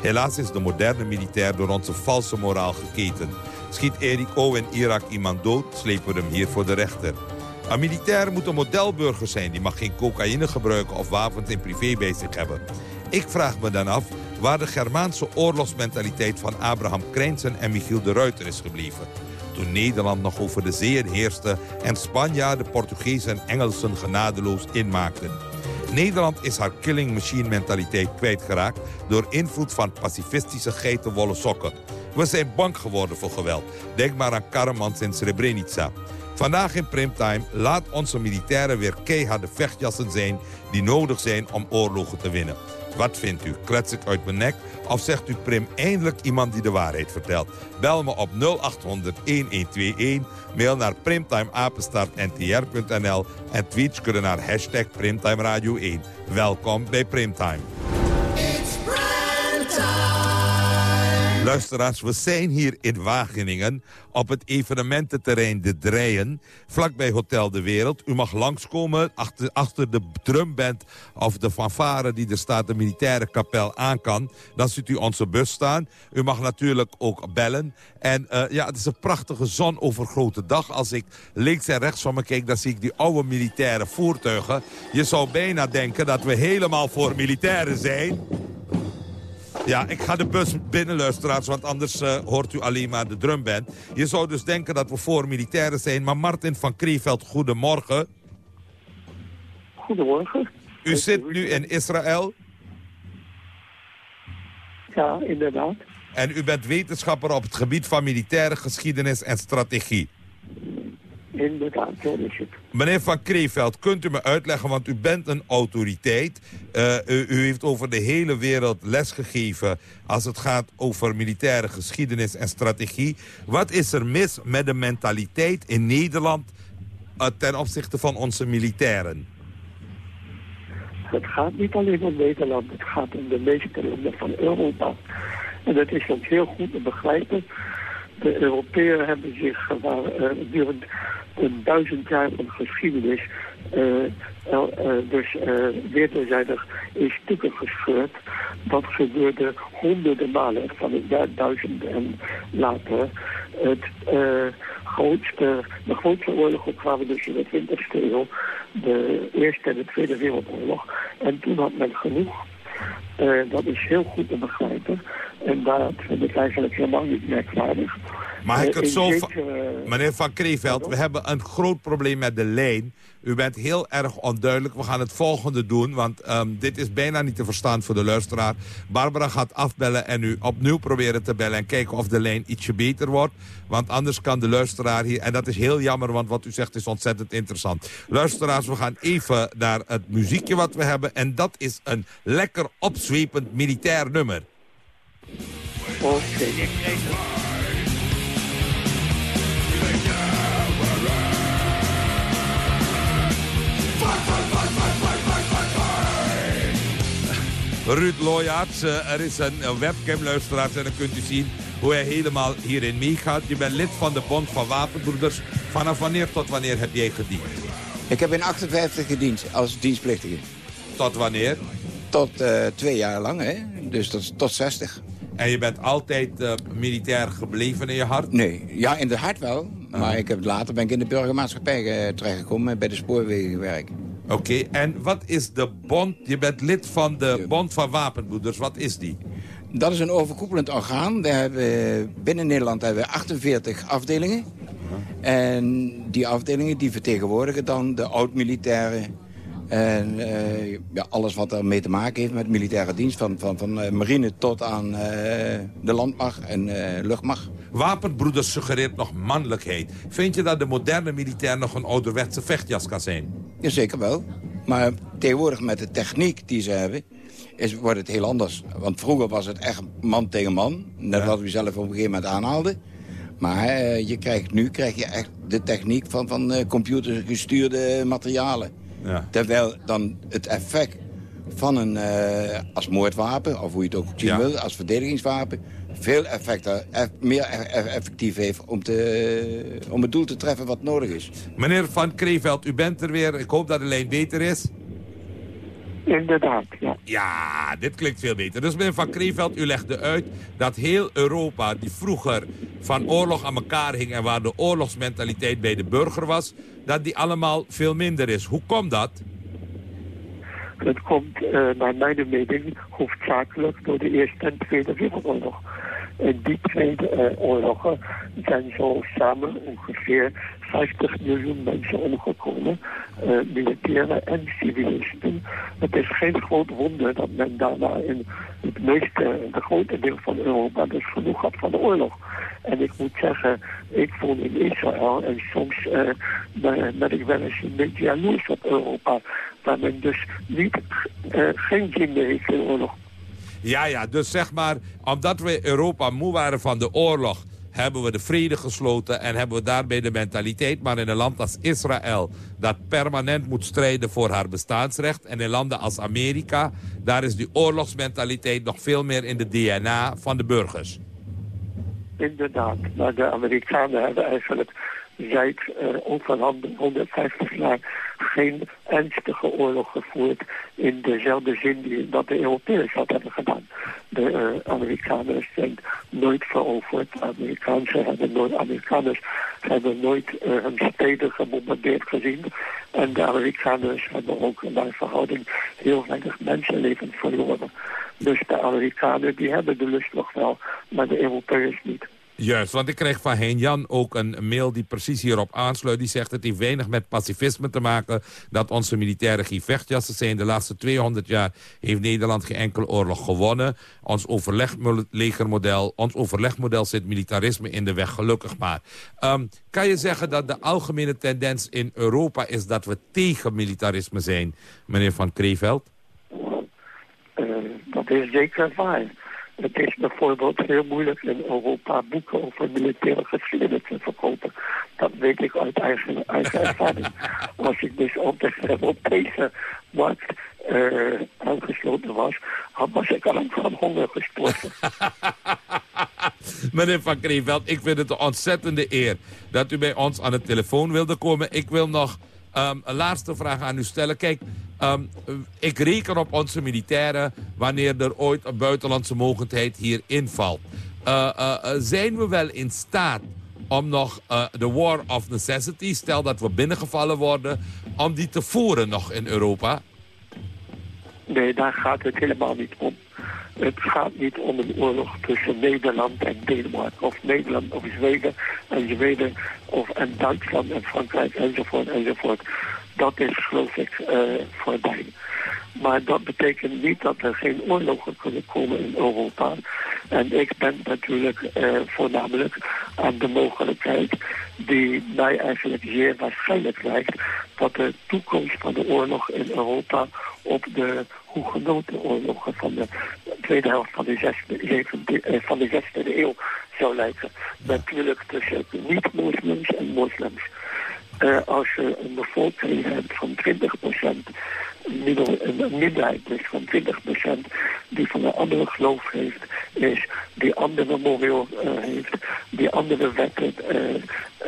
Helaas is de moderne militair door onze valse moraal geketen. Schiet Erik O. in Irak iemand dood, slepen we hem hier voor de rechter. Een militair moet een modelburger zijn. Die mag geen cocaïne gebruiken of wapens in privé bij zich hebben. Ik vraag me dan af waar de Germaanse oorlogsmentaliteit van Abraham Krijnsen en Michiel de Ruiter is gebleven. Toen Nederland nog over de zeeën heerste en Spanjaarden, Portugezen en Engelsen genadeloos inmaakten. Nederland is haar killing machine mentaliteit kwijtgeraakt... door invloed van pacifistische geitenwolle sokken. We zijn bang geworden voor geweld. Denk maar aan Karamans in Srebrenica. Vandaag in Primtime laat onze militairen weer keiharde vechtjassen zijn... die nodig zijn om oorlogen te winnen. Wat vindt u? Klets ik uit mijn nek? Of zegt u Prim eindelijk iemand die de waarheid vertelt? Bel me op 0800-1121, mail naar primtimeapenstaartntr.nl en tweets kunnen naar hashtag Primtime Radio 1. Welkom bij Primtime. Luisteraars, we zijn hier in Wageningen op het evenemententerrein De Dreien, vlakbij Hotel De Wereld. U mag langskomen achter, achter de drumband of de fanfare die er staat, de militaire kapel aan kan. Dan ziet u onze bus staan. U mag natuurlijk ook bellen. En uh, ja, het is een prachtige zonovergrote dag. Als ik links en rechts van me kijk, dan zie ik die oude militaire voertuigen. Je zou bijna denken dat we helemaal voor militairen zijn. Ja, ik ga de bus binnen, luisteraars, want anders uh, hoort u alleen maar de drumband. Je zou dus denken dat we voor militairen zijn. Maar Martin van Kreeveld, goedemorgen. Goedemorgen. U zit nu in Israël? Ja, inderdaad. En u bent wetenschapper op het gebied van militaire geschiedenis en strategie? Inderdaad, zo is het. Meneer Van Kreeveld, kunt u me uitleggen, want u bent een autoriteit. Uh, u, u, heeft over de hele wereld lesgegeven als het gaat over militaire geschiedenis en strategie. Wat is er mis met de mentaliteit in Nederland uh, ten opzichte van onze militairen? het gaat niet alleen om Nederland, het gaat om de meeste landen van Europa. En dat is ons heel goed te begrijpen. De Europeeën hebben zich waar, uh, een duizend jaar van geschiedenis uh, uh, dus uh, wederzijdig in stukken gescheurd. Dat gebeurde honderden malen van het jaar duizend en later. Het, grootste, de grootste oorlogen kwamen dus in de 20e eeuw. De Eerste en de Tweede Wereldoorlog. En toen had men genoeg. dat is heel goed te begrijpen. En dat vind ik eigenlijk helemaal niet merkwaardig. Mag ik het zo... Meneer Van Kreeveld, we hebben een groot probleem met de lijn. U bent heel erg onduidelijk. We gaan het volgende doen, want um, dit is bijna niet te verstaan voor de luisteraar. Barbara gaat afbellen en u opnieuw proberen te bellen... en kijken of de lijn ietsje beter wordt. Want anders kan de luisteraar hier... en dat is heel jammer, want wat u zegt is ontzettend interessant. Luisteraars, we gaan even naar het muziekje wat we hebben... en dat is een lekker opzwepend militair nummer. Ruud Looyaerts, uh, er is een, een webcam-luisteraar en dan kunt u zien hoe hij helemaal hierin meegaat. Je bent lid van de Bond van Wapenbroeders. Vanaf wanneer tot wanneer heb jij gediend? Ik heb in 58 gediend als dienstplichtige. Tot wanneer? Tot uh, twee jaar lang, hè? dus tot, tot 60. En je bent altijd uh, militair gebleven in je hart? Nee, ja, in het hart wel. Maar ik heb, later ben ik in de burgermaatschappij terechtgekomen bij de spoorwegen Oké, en wat is de bond? Je bent lid van de Bond van Wapenbroeders. Wat is die? Dat is een overkoepelend orgaan. Daar hebben we, binnen Nederland hebben we 48 afdelingen. En die afdelingen die vertegenwoordigen dan de oud-militairen... En uh, ja, alles wat ermee te maken heeft met militaire dienst... van, van, van uh, marine tot aan uh, de landmacht en luchtmacht. Wapenbroeders suggereert nog mannelijkheid. Vind je dat de moderne militair nog een ouderwetse vechtjas kan zijn? Jazeker wel. Maar tegenwoordig met de techniek die ze hebben... Is, wordt het heel anders. Want vroeger was het echt man tegen man. Net ja. wat u zelf op een gegeven moment aanhaalde. Maar je krijgt, nu krijg je echt de techniek van, van computergestuurde materialen. Ja. Terwijl dan het effect van een uh, als moordwapen, of hoe je het ook zien ja. wil, als verdedigingswapen, veel effecten, eff, meer effectief heeft om, te, om het doel te treffen wat nodig is. Meneer Van Kreeveld, u bent er weer. Ik hoop dat de lijn beter is. Inderdaad, ja. Ja, dit klinkt veel beter. Dus meneer Van Kreeveld, u legde uit dat heel Europa, die vroeger van oorlog aan elkaar hing... en waar de oorlogsmentaliteit bij de burger was... dat die allemaal veel minder is. Hoe komt dat? Het komt, uh, naar mijn mening, hoofdzakelijk door de Eerste en Tweede Wereldoorlog. En die twee uh, oorlogen zijn zo samen ongeveer 50 miljoen mensen omgekomen, uh, militairen en civilisten. Het is geen groot wonder dat men daarna in het meeste, de grote deel van Europa dus genoeg had van de oorlog. En ik moet zeggen, ik woon in Israël en soms ben ik wel eens een beetje jaloers op Europa, waar men dus niet, geen zin heeft in oorlog. Ja, ja, dus zeg maar, omdat we Europa moe waren van de oorlog hebben we de vrede gesloten en hebben we daarbij de mentaliteit. Maar in een land als Israël, dat permanent moet strijden voor haar bestaansrecht... en in landen als Amerika, daar is die oorlogsmentaliteit nog veel meer in de DNA van de burgers. Inderdaad, maar de Amerikanen hebben eigenlijk seit uh, onverhanden 150 jaar geen ernstige oorlog gevoerd in dezelfde zin die dat de Europeërs dat hebben gedaan. De uh, Amerikaners zijn nooit veroverd. Amerikaanse hebben nooit, Amerikaners hebben nooit uh, hun steden gebombardeerd gezien. En de Amerikaners hebben ook naar verhouding heel weinig mensenlevens verloren. Dus de Amerikanen die hebben de lust nog wel, maar de Europeërs niet. Juist, want ik kreeg van Heen Jan ook een mail die precies hierop aansluit. Die zegt het heeft weinig met pacifisme te maken... dat onze militaire vechtjassen zijn. De laatste 200 jaar heeft Nederland geen enkele oorlog gewonnen. Ons overleglegermodel, ons overlegmodel zit militarisme in de weg, gelukkig maar. Um, kan je zeggen dat de algemene tendens in Europa is... dat we tegen militarisme zijn, meneer Van Kreeveld? Uh, dat is zeker waar. Het is bijvoorbeeld heel moeilijk in Europa boeken over militaire geschiedenis te verkopen. Dat weet ik uit eigen, ervaring. Als ik dus op de Europese markt eh, uitgesloten was, had was ik al van honger gestorven. Meneer Van Kreeveld, ik vind het een ontzettende eer dat u bij ons aan de telefoon wilde komen. Ik wil nog ehm, een laatste vraag aan u stellen. Kijk, ehm, ik reken op onze militairen wanneer er ooit een buitenlandse mogendheid hier invalt. Eh, zijn we wel in staat om nog de war of necessity, stel dat we binnengevallen worden, om die te voeren nog in Europa? Nee, daar gaat het helemaal niet om. Het gaat niet om een oorlog tussen Nederland en Denemarken. Of Nederland of Zweden en Zweden. Of en Duitsland en Frankrijk enzovoort enzovoort. Dat is geloof ik uh, voorbij. Maar dat betekent niet dat er geen oorlogen kunnen komen in Europa. En ik ben natuurlijk uh, voornamelijk aan de mogelijkheid die mij eigenlijk zeer waarschijnlijk lijkt dat de toekomst van de oorlog in Europa op de oorlogen van de tweede helft van de zesde, eh, van de zesde eeuw zou lijken. Natuurlijk tussen niet-moslims en moslims. Uh, als je een bevolking hebt van 20% middel, een minderheid is van 20% die van een andere geloof heeft, is die andere moreel uh, heeft, die andere wetten uh,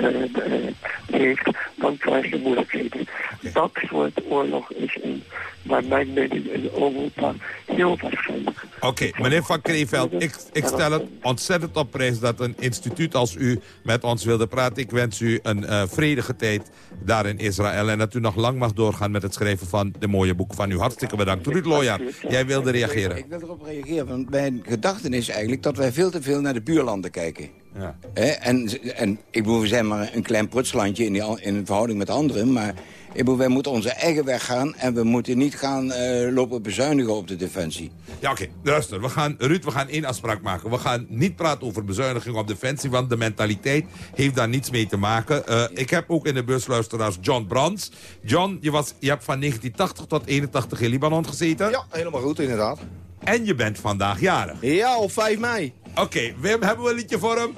uh, heeft, dan krijg je moeilijkheden. Dat soort oorlog is in, naar mijn mening in Europa heel waarschijnlijk. Oké, okay, meneer Van Kreeveld, ik, ik stel het ontzettend op prijs dat een instituut als u met ons wilde praten. Ik wens u een vredige tijd daar in Israël en dat u nog lang mag doorgaan met het schrijven van de mooie boek van u. Hartstikke bedankt. Ruud Looijaar, jij wilde reageren. Ik wil erop reageren, want mijn gedachte is eigenlijk... dat wij veel te veel naar de buurlanden kijken. Ja. en, en ik bedoel, we zijn maar een klein prutslandje in, die, in verhouding met anderen... maar ik bedoel, wij moeten onze eigen weg gaan... en we moeten niet gaan uh, lopen bezuinigen op de defensie. Ja, oké. Okay. Luister, we gaan, Ruud, we gaan één afspraak maken. We gaan niet praten over bezuiniging op defensie... want de mentaliteit heeft daar niets mee te maken. Uh, ik heb ook in de busluisteraars John Brands. John, je, was, je hebt van 1980 tot 81 in Libanon gezeten. Ja, helemaal goed, inderdaad. En je bent vandaag jarig. Ja, op 5 mei. Oké, okay, Wim, hebben we een liedje voor hem?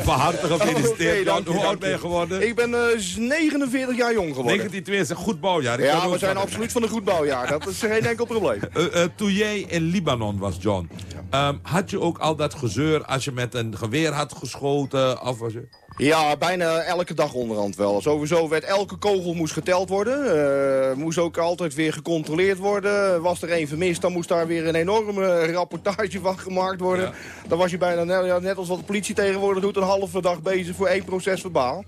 Van harte gefeliciteerd. Okay, Hoe oud ben je geworden? Ik ben uh, 49 jaar jong geworden. 1920, goed bouwjaar. Ik ja, we zijn absoluut van een goed bouwjaar. Dat is geen enkel probleem. Uh, uh, toen jij in Libanon was, John, um, had je ook al dat gezeur als je met een geweer had geschoten? Of was je... Ja, bijna elke dag onderhand wel. Sowieso werd elke kogel moest geteld worden. Uh, moest ook altijd weer gecontroleerd worden. Was er één vermist, dan moest daar weer een enorme rapportage van gemaakt worden. Dan was je bijna, net, net als wat de politie tegenwoordig doet, een halve dag bezig voor één proces verbaal.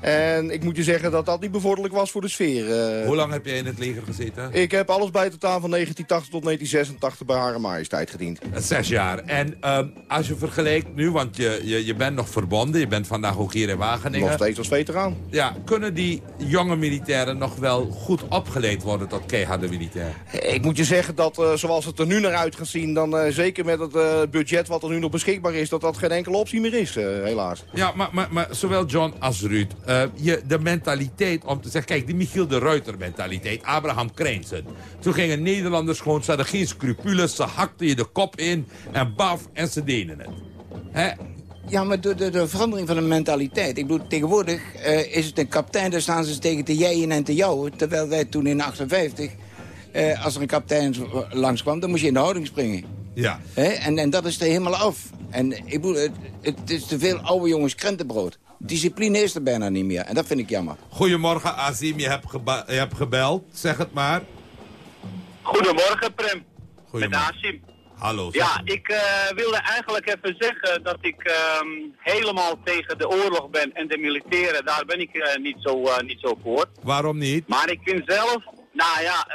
En ik moet je zeggen dat dat niet bevorderlijk was voor de sfeer. Uh, Hoe lang heb jij in het leger gezeten? Ik heb alles bij totaal van 1980 tot 1986 bij Hare Majesteit gediend. Zes jaar. En uh, als je vergelijkt nu, want je, je, je bent nog verbonden, je bent vandaag ook hier in Wageningen. Nog steeds als veteraan. Ja, kunnen die jonge militairen nog wel goed opgeleid worden tot keiharde militair? Ik moet je zeggen dat uh, zoals het er nu naar uit gaat zien... dan uh, zeker met het uh, budget wat er nu nog beschikbaar is... dat dat geen enkele optie meer is, helaas. Ja, maar, maar, maar zowel John als Ruud... je, de mentaliteit om te zeggen... Kijk, die Michiel de Ruiter mentaliteit, Abraham Krijnsen. Toen gingen Nederlanders gewoon, ze hadden geen scrupules... ze hakten je de kop in en baf en ze deden het. Hè? Ja, maar de, de, de, verandering van de mentaliteit. Ik bedoel, tegenwoordig uh, is het een kapitein, daar staan ze tegen te jij en te jou. Terwijl wij toen in 58, uh, als er een kapitein langskwam, dan moest je in de houding springen. Ja. He? En, en dat is er helemaal af. En ik bedoel, het, het is te veel oude jongens krentenbrood. Discipline is er bijna niet meer. En dat vind ik jammer. Goedemorgen, Azim. Je hebt, je hebt gebeld. Zeg het maar. Goedemorgen, Prem. Goedemorgen. Met Azim. Hallo. Ja, ik uh, wilde eigenlijk even zeggen dat ik uh, helemaal tegen de oorlog ben en de militairen. Daar ben ik uh, niet, zo, uh, niet zo voor. Waarom niet? Maar ik vind zelf, nou ja,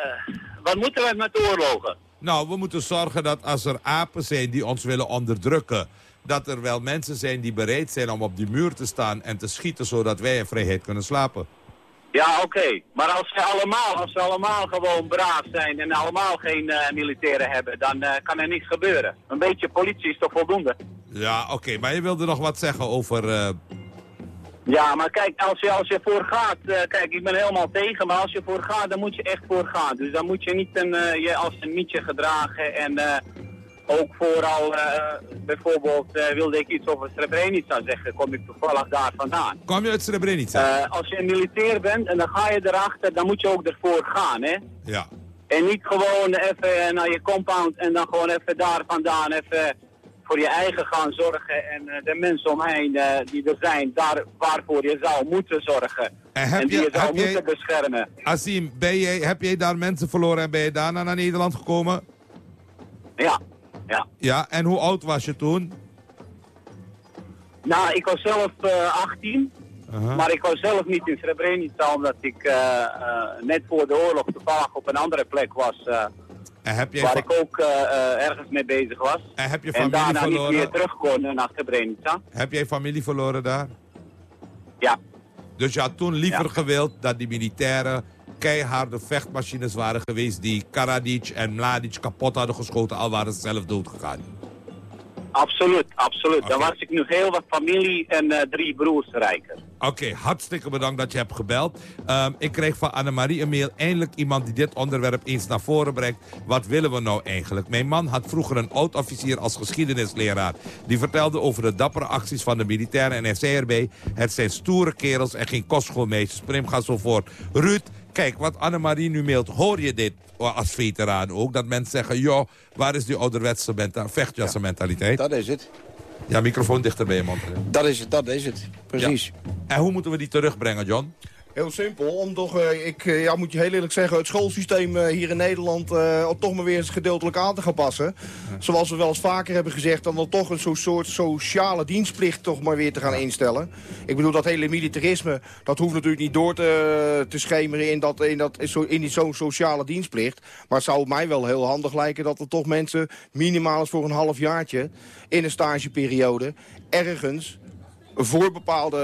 wat moeten we met oorlogen? Nou, we moeten zorgen dat als er apen zijn die ons willen onderdrukken... dat er wel mensen zijn die bereid zijn om op die muur te staan en te schieten... zodat wij in vrijheid kunnen slapen. Ja, oké. Maar als ze, allemaal, als ze allemaal gewoon braaf zijn en allemaal geen uh, militairen hebben, dan uh, kan er niets gebeuren. Een beetje politie is toch voldoende? Ja, oké. Maar je wilde nog wat zeggen over... Uh... Ja, maar kijk, als je, als je voor gaat, kijk, ik ben helemaal tegen, maar als je voor gaat, dan moet je echt voor gaan. Dus dan moet je niet een, je als een mietje gedragen en ook vooral, eh, bijvoorbeeld eh, wilde ik iets over Srebrenica zeggen, kom ik toevallig daar vandaan. Kom je uit Srebrenica? Eh, als je een militair bent en dan ga je erachter, dan moet je ook ervoor gaan, hè? Ja. En niet gewoon even naar je compound en dan gewoon even daar vandaan even voor je eigen gaan zorgen en de mensen omheen die er zijn, daar waarvoor je zou moeten zorgen. En, heb die je- je zou jij- moeten beschermen. Asim, ben jij, heb jij daar mensen verloren en ben je daarna naar Nederland gekomen? Ja, ja. Ja, en hoe oud was je toen? Nou, ik was zelf eh 18, Aha. maar ik was zelf niet in Srebrenica omdat ik eh, eh, net voor de oorlog toevallig op een andere plek was. eh, En heb jij waar ik ook eh, eh, ergens mee bezig was. En heb je en familie daarna verloren? niet meer terug kon eh, naar Srebrenica. Heb jij familie verloren daar? Ja. Dus je had toen liever Ja. gewild dat die militairen keiharde vechtmachines waren geweest... die Karadzic en Mladic kapot hadden geschoten, al waren ze zelf doodgegaan. Absoluut, absoluut. Dan was ik nu heel wat familie en eh, drie broers rijker. Oké, hartstikke bedankt dat je hebt gebeld. Ehm, ik kreeg van Annemarie een mail. Eindelijk iemand die dit onderwerp eens naar voren brengt. Wat willen we nou eigenlijk? Mijn man had vroeger een oud-officier als geschiedenisleraar. Die vertelde over de dappere acties van de militairen en erbij... het zijn stoere kerels en geen kostschoolmeisjes. Prim gaat zo voort. Ruud, kijk, wat Annemarie nu mailt. Hoor je dit als veteraan ook? Dat mensen zeggen, joh, waar is die ouderwetse menta vechtjassen mentaliteit? Dat is het. Ja, microfoon dichter bij je mond. Dat is het, dat is het. Precies. En hoe moeten we die terugbrengen, John? Heel simpel, om toch, eh, ik eh, ja, moet je heel eerlijk zeggen, het schoolsysteem eh, hier in Nederland eh, toch maar weer eens gedeeltelijk aan te gaan passen. Zoals we wel eens vaker hebben gezegd, dan wel toch een zo soort sociale dienstplicht toch maar weer te gaan instellen. Ik bedoel, dat hele militarisme, dat hoeft natuurlijk niet door te, te schemeren in, dat, in, dat, zo- in die zo'n sociale dienstplicht. Maar het zou mij wel heel handig lijken dat er toch mensen minimaal eens voor een half jaartje in een stageperiode ergens voor bepaalde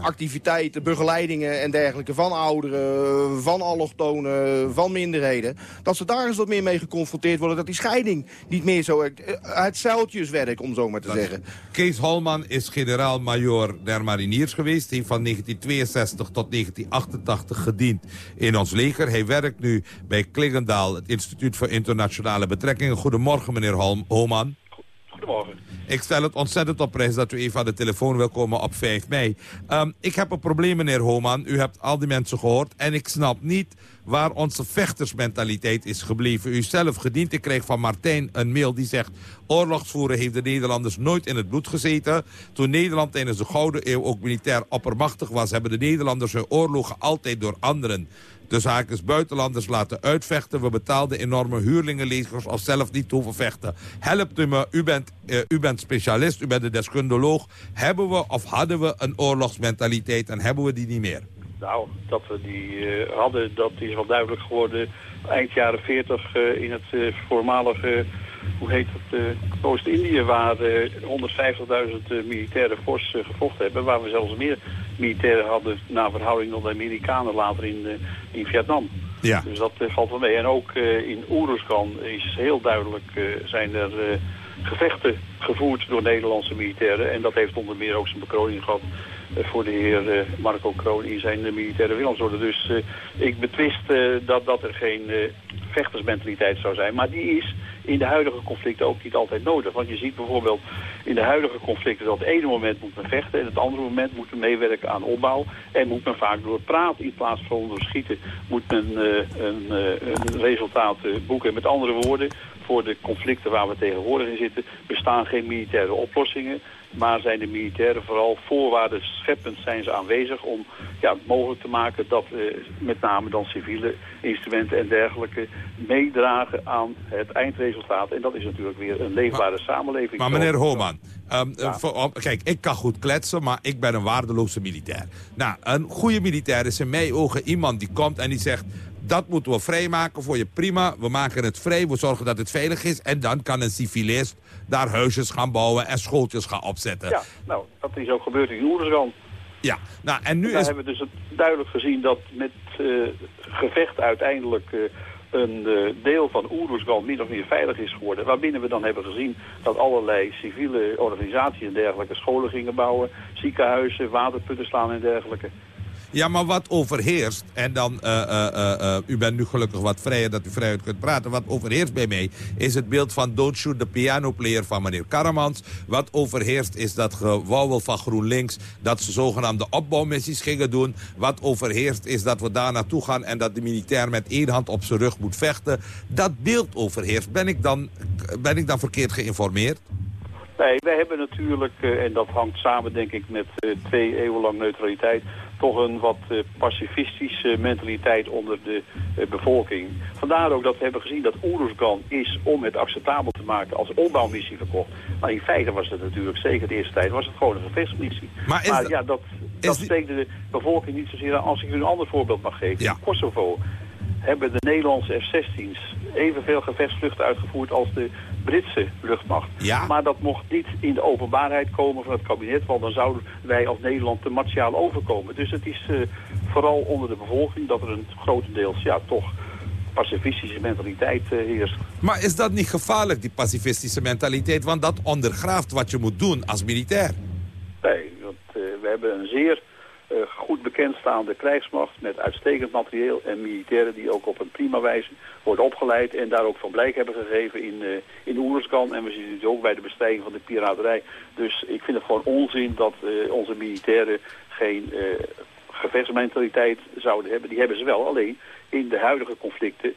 activiteiten, begeleidingen en dergelijke van ouderen, van allochtonen, van minderheden, dat ze daar eens wat meer mee geconfronteerd worden, dat die scheiding niet meer zo eh, het zeiltjeswerk, om zo maar te zeggen. Kees Holman is generaal-majoor der mariniers geweest. Heeft van 1962 tot 1988 gediend in ons leger. Hij werkt nu bij Klingendaal, het Instituut voor Internationale Betrekkingen. Goedemorgen, meneer Holm Holman. Ik stel het ontzettend op prijs dat u even aan de telefoon wil komen op 5 mei. Ehm, ik heb een probleem, meneer Holman. U hebt al die mensen gehoord. En ik snap niet waar onze vechtersmentaliteit is gebleven. U zelf gediend. Ik kreeg van Martijn een mail die zegt... oorlogsvoeren heeft de Nederlanders nooit in het bloed gezeten. Toen Nederland tijdens de Gouden Eeuw ook militair oppermachtig was... hebben de Nederlanders hun oorlogen altijd door anderen... Dus haakjes buitenlanders laten uitvechten. We betaalden enorme huurlingenlegers of zelf niet hoeven vechten. Helpt u me, u bent, eh, u bent specialist, u bent de deskundeloog. Hebben we of hadden we een oorlogsmentaliteit en hebben we die niet meer? Nou, dat we die eh, hadden, dat is wel duidelijk geworden eind jaren 40 eh, in het voormalige, hoe heet het, eh, Oost-Indië, waar eh, 150.000 eh, militairen fors eh, gevochten hebben, waar we zelfs meer militairen hadden naar verhouding dan de Amerikanen later in, eh, in Vietnam. Ja. Dus dat eh, valt wel mee. En ook in Oeruzgan is heel duidelijk, zijn er gevechten gevoerd door Nederlandse militairen. En dat heeft onder meer ook zijn bekroning gehad eh, voor de heer Marco Kroon in zijn militaire Willemsorde. Dus ik betwist dat, dat er geen eh, vechtersmentaliteit zou zijn. Maar die is in de huidige conflicten ook niet altijd nodig. Want je ziet bijvoorbeeld in de huidige conflicten dat het ene moment moet men vechten... en het andere moment moet men meewerken aan opbouw. En moet men vaak door praten in plaats van door schieten... moet men eh, een, eh, een resultaat eh, boeken. Met andere woorden, voor de conflicten waar we tegenwoordig in zitten... bestaan geen militaire oplossingen... Maar zijn de militairen vooral voorwaarden scheppend zijn ze aanwezig om ja, het mogelijk te maken dat eh, met name dan civiele instrumenten en dergelijke meedragen aan het eindresultaat. En dat is natuurlijk weer een leefbare samenleving. Maar meneer Homan, ehm, eh, voor- om- kijk, ik kan goed kletsen, maar ik ben een waardeloze militair. Nou, een goede militair is in mijn ogen iemand die komt en die zegt... dat moeten we vrijmaken voor je, prima. We maken het vrij, we zorgen dat het veilig is. En dan kan een civilist daar huisjes gaan bouwen en schooltjes gaan opzetten. Ja, nou, dat is ook gebeurd in Oeruzgan. Ja, nou, en nu Daar is... hebben we dus duidelijk gezien dat met eh, gevecht uiteindelijk eh, een eh, deel van Oeruzgan min of meer veilig is geworden. Waarbinnen we dan hebben gezien dat allerlei civiele organisaties en dergelijke scholen gingen bouwen, ziekenhuizen, waterputten slaan en dergelijke. Ja, maar wat overheerst, en dan, uh, uh, u bent nu gelukkig wat vrijer dat u vrijuit kunt praten. Wat overheerst bij mij is het beeld van Don't Shoot, de pianoplayer van meneer Karamans. Wat overheerst is dat gewauwel van GroenLinks, dat ze zogenaamde opbouwmissies gingen doen. Wat overheerst is dat we daar naartoe gaan en dat de militair met één hand op zijn rug moet vechten. Dat beeld overheerst. Ben ik dan, ben ik dan verkeerd geïnformeerd? Nee, wij hebben natuurlijk, en dat hangt samen denk ik met twee eeuwen lang neutraliteit toch een wat uh, pacifistische mentaliteit onder de uh, bevolking. Vandaar ook dat we hebben gezien dat Oeruzgan is om het acceptabel te maken als opbouwmissie verkocht. Maar in feite was het natuurlijk, zeker de eerste tijd, was het gewoon een gevechtsmissie. Maar, maar ja, dat, dat steekt de bevolking niet zozeer aan. Als ik u een ander voorbeeld mag geven. Ja. In Kosovo hebben de Nederlandse F-16's evenveel gevechtsvluchten uitgevoerd als de Britse luchtmacht. Ja. Maar dat mocht niet in de openbaarheid komen van het kabinet, want dan zouden wij als Nederland te martiaal overkomen. Dus het is uh, vooral onder de bevolking dat er een grotendeels, ja, toch pacifistische mentaliteit uh, heerst. Maar is dat niet gevaarlijk, die pacifistische mentaliteit? Want dat ondergraaft wat je moet doen als militair. Nee, want, uh, we hebben een zeer goed bekendstaande krijgsmacht met uitstekend materieel en militairen die ook op een prima wijze worden opgeleid en daar ook van blijk hebben gegeven in, uh, in Oerskan. En we zien het ook bij de bestrijding van de piraterij. Dus ik vind het gewoon onzin dat uh, onze militairen geen gevechtsmentaliteit zouden hebben. Die hebben ze wel, alleen in de huidige conflicten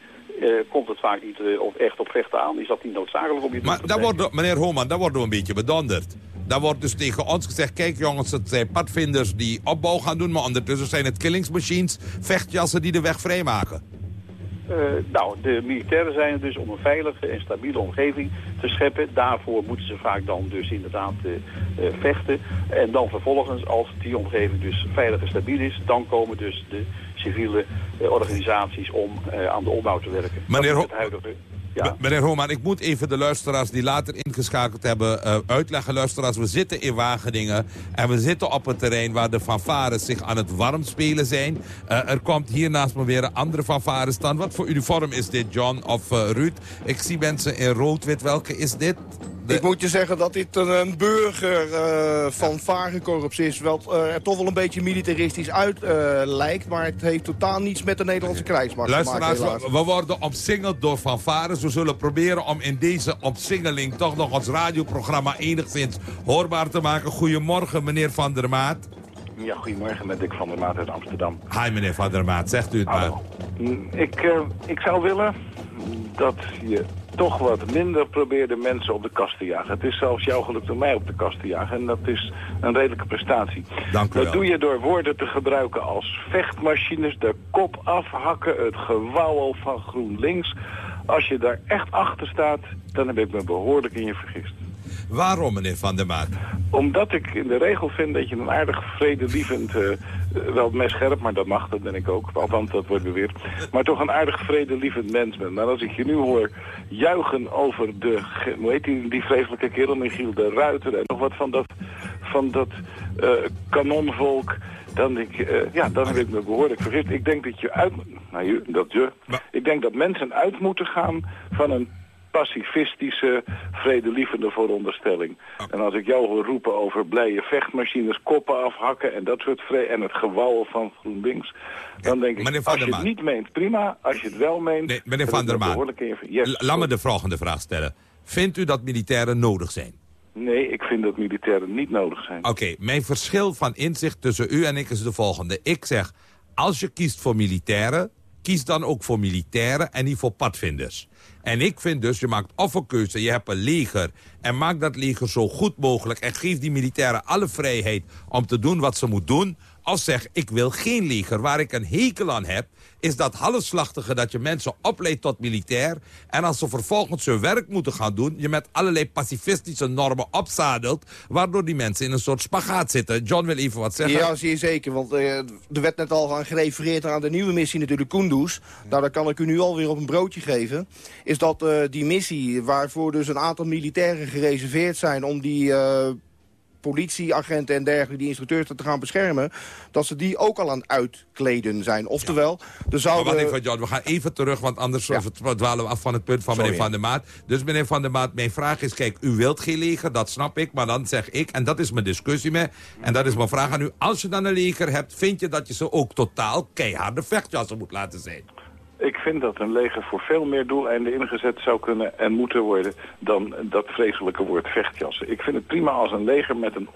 komt het vaak niet of echt op vechten aan. Is dat niet noodzakelijk om je Maar daar wordt, meneer Homan, daar worden we een beetje bedonderd. Daar wordt dus tegen ons gezegd, kijk jongens, het zijn padvinders die opbouw gaan doen... maar ondertussen zijn het killingsmachines, vechtjassen die de weg vrijmaken. Uh, nou, de militairen zijn er dus om een veilige en stabiele omgeving te scheppen. Daarvoor moeten ze vaak dan dus inderdaad uh, uh, vechten. En dan vervolgens, als die omgeving dus veilig en stabiel is... dan komen dus de civiele organisaties om aan de opbouw te werken. Meneer, huidige... Ja. Meneer Homan, ik moet even de luisteraars die later ingeschakeld hebben uh, uitleggen. Luisteraars, we zitten in Wageningen en we zitten op een terrein waar de fanfares zich aan het warm spelen zijn. Uh, er komt hier naast me weer een andere fanfare staan. Wat voor uniform is dit, John of uh, Ruud? Ik zie mensen in rood-wit. Welke is dit? De... Ik moet je zeggen dat dit een, burger uh, van Varenkorps is. Wat uh, er toch wel een beetje militaristisch uit uh, lijkt. Maar het heeft totaal niets met de Nederlandse krijgsmacht Luisteraars, te maken. We, we worden omsingeld door fanfares. We zullen proberen om in deze omsingeling toch nog ons radioprogramma enigszins hoorbaar te maken. Goedemorgen, meneer Van der Maat. Ja, goedemorgen, met Dick van der Maat uit Amsterdam. Hi, meneer Van der Maat. Zegt u het maar. Ik, uh, ik zou willen dat je toch wat minder probeerde mensen op de kast te jagen. Het is zelfs jouw geluk om mij op de kast te jagen. En dat is een redelijke prestatie. Dank u dat wel. doe je door woorden te gebruiken als vechtmachines, de kop afhakken, het gewauwel van GroenLinks. Als je daar echt achter staat, dan heb ik me behoorlijk in je vergist. Waarom, meneer Van der Maat? Omdat ik in de regel vind dat je een aardig vredelievend, uh, wel mescherp, maar dat mag, dat ben ik ook, althans dat wordt beweerd, maar toch een aardig vredelievend mens bent. Maar als ik je nu hoor juichen over de, hoe heet die, die vreselijke kerel, Michiel de Ruiter en nog wat van dat, van dat uh, kanonvolk, dan, denk ik, uh, ja, dan heb ik me behoorlijk vergist. Ik denk dat je uit, nou je, dat je, ik denk dat mensen uit moeten gaan van een pacifistische, vredelievende veronderstelling. En als ik jou hoor roepen over blije vechtmachines, koppen afhakken en dat soort vre en het gewauwel van GroenLinks, dan denk ik, meneer als je het niet meent, prima. Als je het wel meent, Nee, meneer Van der ver- Yes, Laat me de volgende vraag stellen. Vindt u dat militairen nodig zijn? Nee, ik vind dat militairen niet nodig zijn. Oké, mijn verschil van inzicht tussen u en ik is de volgende. Ik zeg, als je kiest voor militairen, kies dan ook voor militairen en niet voor padvinders. En ik vind dus, je maakt of een keuze, je hebt een leger... en maak dat leger zo goed mogelijk... en geef die militairen alle vrijheid om te doen wat ze moeten doen... of zeg, ik wil geen leger. Waar ik een hekel aan heb, is dat halfslachtige... dat je mensen opleidt tot militair... en als ze vervolgens hun werk moeten gaan doen... je met allerlei pacifistische normen opzadelt... waardoor die mensen in een soort spagaat zitten. John wil even wat zeggen. Ja, zeer zeker. Want uh, er werd net al aan gerefereerd aan de nieuwe missie natuurlijk, Kunduz. Nou, kan ik u nu alweer op een broodje geven. Is dat uh, die missie waarvoor dus een aantal militairen gereserveerd zijn... om die uh, politieagenten en dergelijke... die instructeurs te gaan beschermen... dat ze die ook al aan uitkleden zijn. Oftewel, er zouden... Maar John, we gaan even terug, want anders dwalen we af van het punt van meneer Van der Maat. Dus meneer Van der Maat, mijn vraag is, kijk, u wilt geen leger, dat snap ik. Maar dan zeg ik, en dat is mijn discussie mee, en dat is mijn vraag aan u. Als je dan een leger hebt, vind je dat je ze ook totaal keiharde vechtjassen moet laten zijn? Ik vind dat een leger voor veel meer doeleinden ingezet zou kunnen en moeten worden dan dat vreselijke woord vechtjassen. Ik vind het prima als een leger met een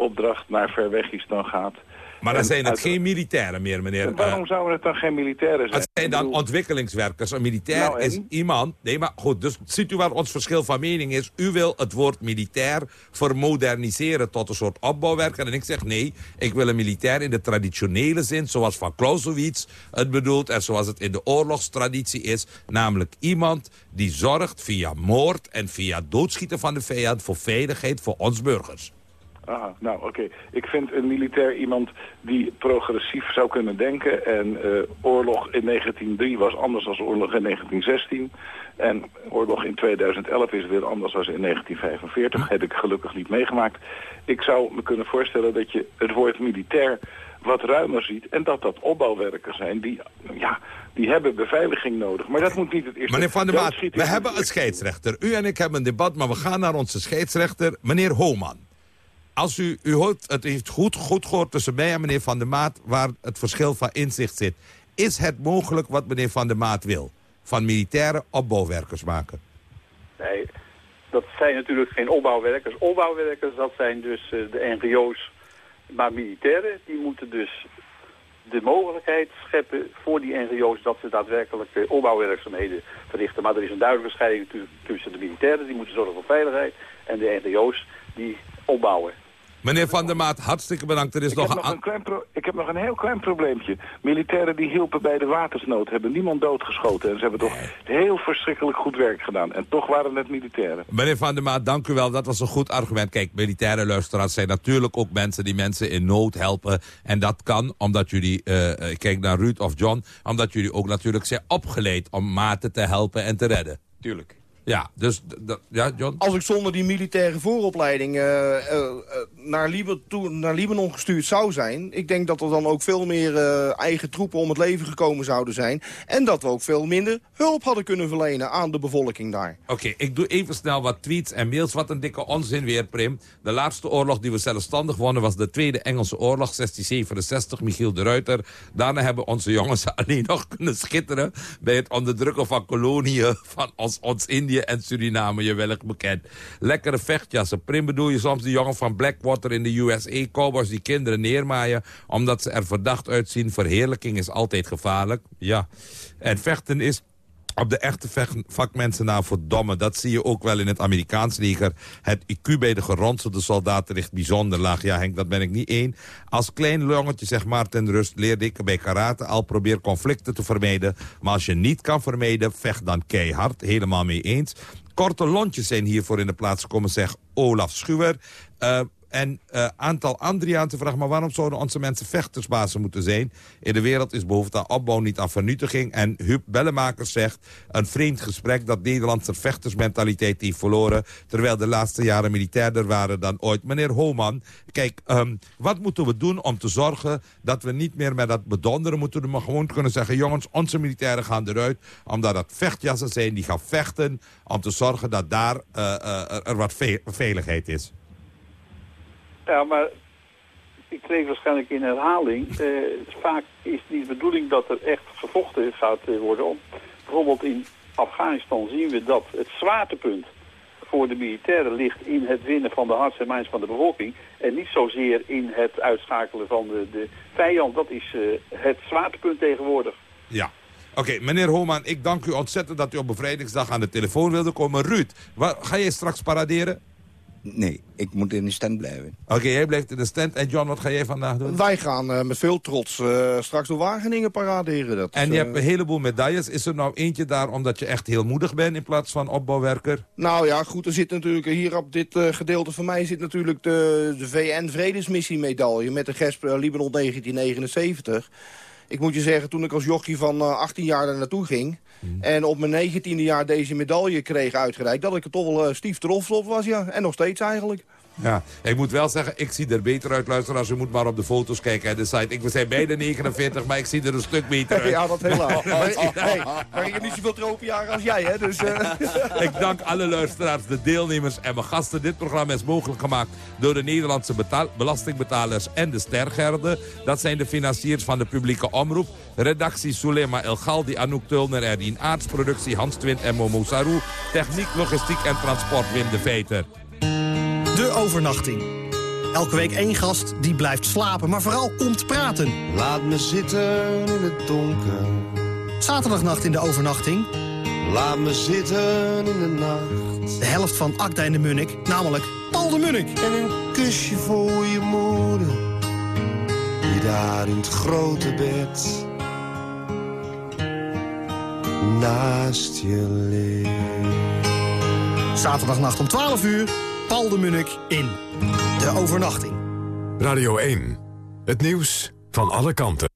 opbouwopdracht naar ver weg is dan gaat. Maar dan zijn het geen militairen meer, meneer. waarom zouden het dan geen militairen zijn? Het zijn dan ontwikkelingswerkers. Een militair Nou, is en? iemand... Nee, maar goed, dus ziet u waar ons verschil van mening is? U wil het woord militair vermoderniseren tot een soort opbouwwerker. En ik zeg nee, ik wil een militair in de traditionele zin... zoals van Clausewitz het bedoelt... en zoals het in de oorlogstraditie is. Namelijk iemand die zorgt via moord en via doodschieten van de vijand... voor veiligheid voor ons burgers. Aha, nou oké. Ik vind een militair iemand die progressief zou kunnen denken. En eh, oorlog in 1903 was anders dan oorlog in 1916. En oorlog in 2011 is weer anders dan in 1945. Heb ik gelukkig niet meegemaakt. Ik zou me kunnen voorstellen dat je het woord militair wat ruimer ziet. En dat dat opbouwwerkers zijn die, ja, die hebben beveiliging nodig. Maar dat moet niet het eerste... Meneer Van der Maat, we hebben een scheidsrechter. U en ik hebben een debat, maar we gaan naar onze scheidsrechter, meneer Homan. Als u, u hoort, het heeft goed, goed gehoord tussen mij en meneer Van der Maat... waar het verschil van inzicht zit. Is het mogelijk wat meneer Van der Maat wil? Van militaire opbouwwerkers maken? Nee, dat zijn natuurlijk geen opbouwwerkers. Opbouwwerkers, dat zijn dus eh, de NGO's. Maar militairen, die moeten dus de mogelijkheid scheppen voor die NGO's dat ze daadwerkelijk eh, opbouwwerkzaamheden verrichten. Maar er is een duidelijke scheiding tu- tussen de militairen, die moeten zorgen voor veiligheid, en de NGO's die opbouwen. Meneer Van der Maat, hartstikke bedankt. Er is Ik nog heb, een... nog een klein ik heb nog een heel klein probleempje. Militairen die hielpen bij de watersnood hebben niemand doodgeschoten. En ze hebben toch heel verschrikkelijk goed werk gedaan. En toch waren het militairen. Meneer Van der Maat, dank u wel. Dat was een goed argument. Kijk, militaire luisteraars zijn natuurlijk ook mensen die mensen in nood helpen. En dat kan omdat jullie, eh, kijk naar Ruud of John, omdat jullie ook natuurlijk zijn opgeleid om maten te helpen en te redden. Tuurlijk. Ja, dus, ja, John? Als ik zonder die militaire vooropleiding eh, eh, eh, naar, Libanon, toe- naar Libanon gestuurd zou zijn... ik denk dat er dan ook veel meer eigen troepen om het leven gekomen zouden zijn. En dat we ook veel minder hulp hadden kunnen verlenen aan de bevolking daar. Oké, ik doe even snel wat tweets en mails. Wat een dikke onzin weer, Prim. De laatste oorlog die we zelfstandig wonnen was de Tweede Engelse Oorlog, 1667, Michiel de Ruiter. Daarna hebben onze jongens alleen nog kunnen schitteren bij het onderdrukken van koloniën van ons, ons Indië en Suriname, je wellicht bekend. Lekkere vechtjassen. Prim bedoel je soms die jongen van Blackwater in de USA, cowboys die kinderen neermaaien omdat ze er verdacht uitzien. Verheerlijking is altijd gevaarlijk. Ja. En vechten is op de echte vakmensen na verdomme. Dat zie je ook wel in het Amerikaans leger. Het IQ bij de geronselde soldaten ligt bijzonder laag. Ja, Henk, dat ben ik niet één. Als klein jongetje, zeg Maarten Rust, leerde ik bij karate al probeer conflicten te vermijden. Maar als je niet kan vermijden, vecht dan keihard. Helemaal mee eens. Korte lontjes zijn hiervoor in de plaats gekomen, zegt Olaf Schuwer. Eh, en eh, aantal Andriaan te vragen, maar waarom zouden onze mensen vechtersbazen moeten zijn? In de wereld is behoefte aan opbouw, niet aan vernietiging. En Huub Bellemakers zegt, een vreemd gesprek dat Nederland zijn vechtersmentaliteit heeft verloren. Terwijl de laatste jaren militairder waren dan ooit. Meneer Homan, kijk, ehm, wat moeten we doen om te zorgen dat we niet meer met dat bedonderen moeten maar gewoon kunnen zeggen, jongens, onze militairen gaan eruit, omdat dat vechtjassen zijn die gaan vechten, om te zorgen dat daar eh, eh, er- wat ve- veiligheid is. Ja, maar ik kreeg waarschijnlijk in herhaling. Eh, vaak is niet de bedoeling dat er echt gevochten gaat worden. Om, bijvoorbeeld in Afghanistan zien we dat het zwaartepunt voor de militairen ligt in het winnen van de harts en minds van de bevolking. En niet zozeer in het uitschakelen van de, de vijand. Dat is eh, het zwaartepunt tegenwoordig. Ja. Oké, meneer Homan, ik dank u ontzettend dat u op bevrijdingsdag aan de telefoon wilde komen. Ruud, waar, ga jij straks paraderen? Nee, ik moet in de stand blijven. Oké, jij blijft in de stand. En John, wat ga jij vandaag doen? Wij gaan eh, met veel trots eh, straks door Wageningen paraderen. Dat is, En je eh, hebt een heleboel medailles. Is er nou eentje daar omdat je echt heel moedig bent in plaats van opbouwwerker? Nou ja, goed, er zit natuurlijk hier op dit eh, gedeelte van mij zit natuurlijk de, de VN-vredesmissie-medaille met de GESP Libanon 1979. Ik moet je zeggen, toen ik als jochie van eh, 18 jaar daar naartoe ging... en op mijn 19e jaar deze medaille kreeg uitgereikt... dat ik er toch wel eh, stief trots op was, ja. En nog steeds eigenlijk. Ja, ik moet wel zeggen, ik zie er beter uit, luisteraars. U moet maar op de foto's kijken en de site. Ik, we zijn beide 49, maar ik zie er een stuk beter uit. Ja, dat helaas. maar, hey, maar ik heb niet zoveel tropenjaren als jij, hè? Dus, eh. ik dank alle luisteraars, de deelnemers en mijn gasten. Dit programma is mogelijk gemaakt door de Nederlandse belastingbetalers en de Stergerde. Dat zijn de financiers van de publieke omroep. Redactie Sulema El Galdi, Anouk Tulner, Erdien Aarts. Productie Hans Twint en Momo Sarou. Techniek, logistiek en transport Wim de Veter. De overnachting. Elke week één gast die blijft slapen, maar vooral komt praten. Laat me zitten in het donker. Zaterdagnacht in de overnachting. Laat me zitten in de nacht. De helft van Akda en de Munnik, namelijk Paul de Munnik. En een kusje voor je moeder. Die daar in het grote bed naast je ligt. Zaterdagnacht om 12 uur, Paul de Munnik in De Overnachting. Radio 1, het nieuws van alle kanten.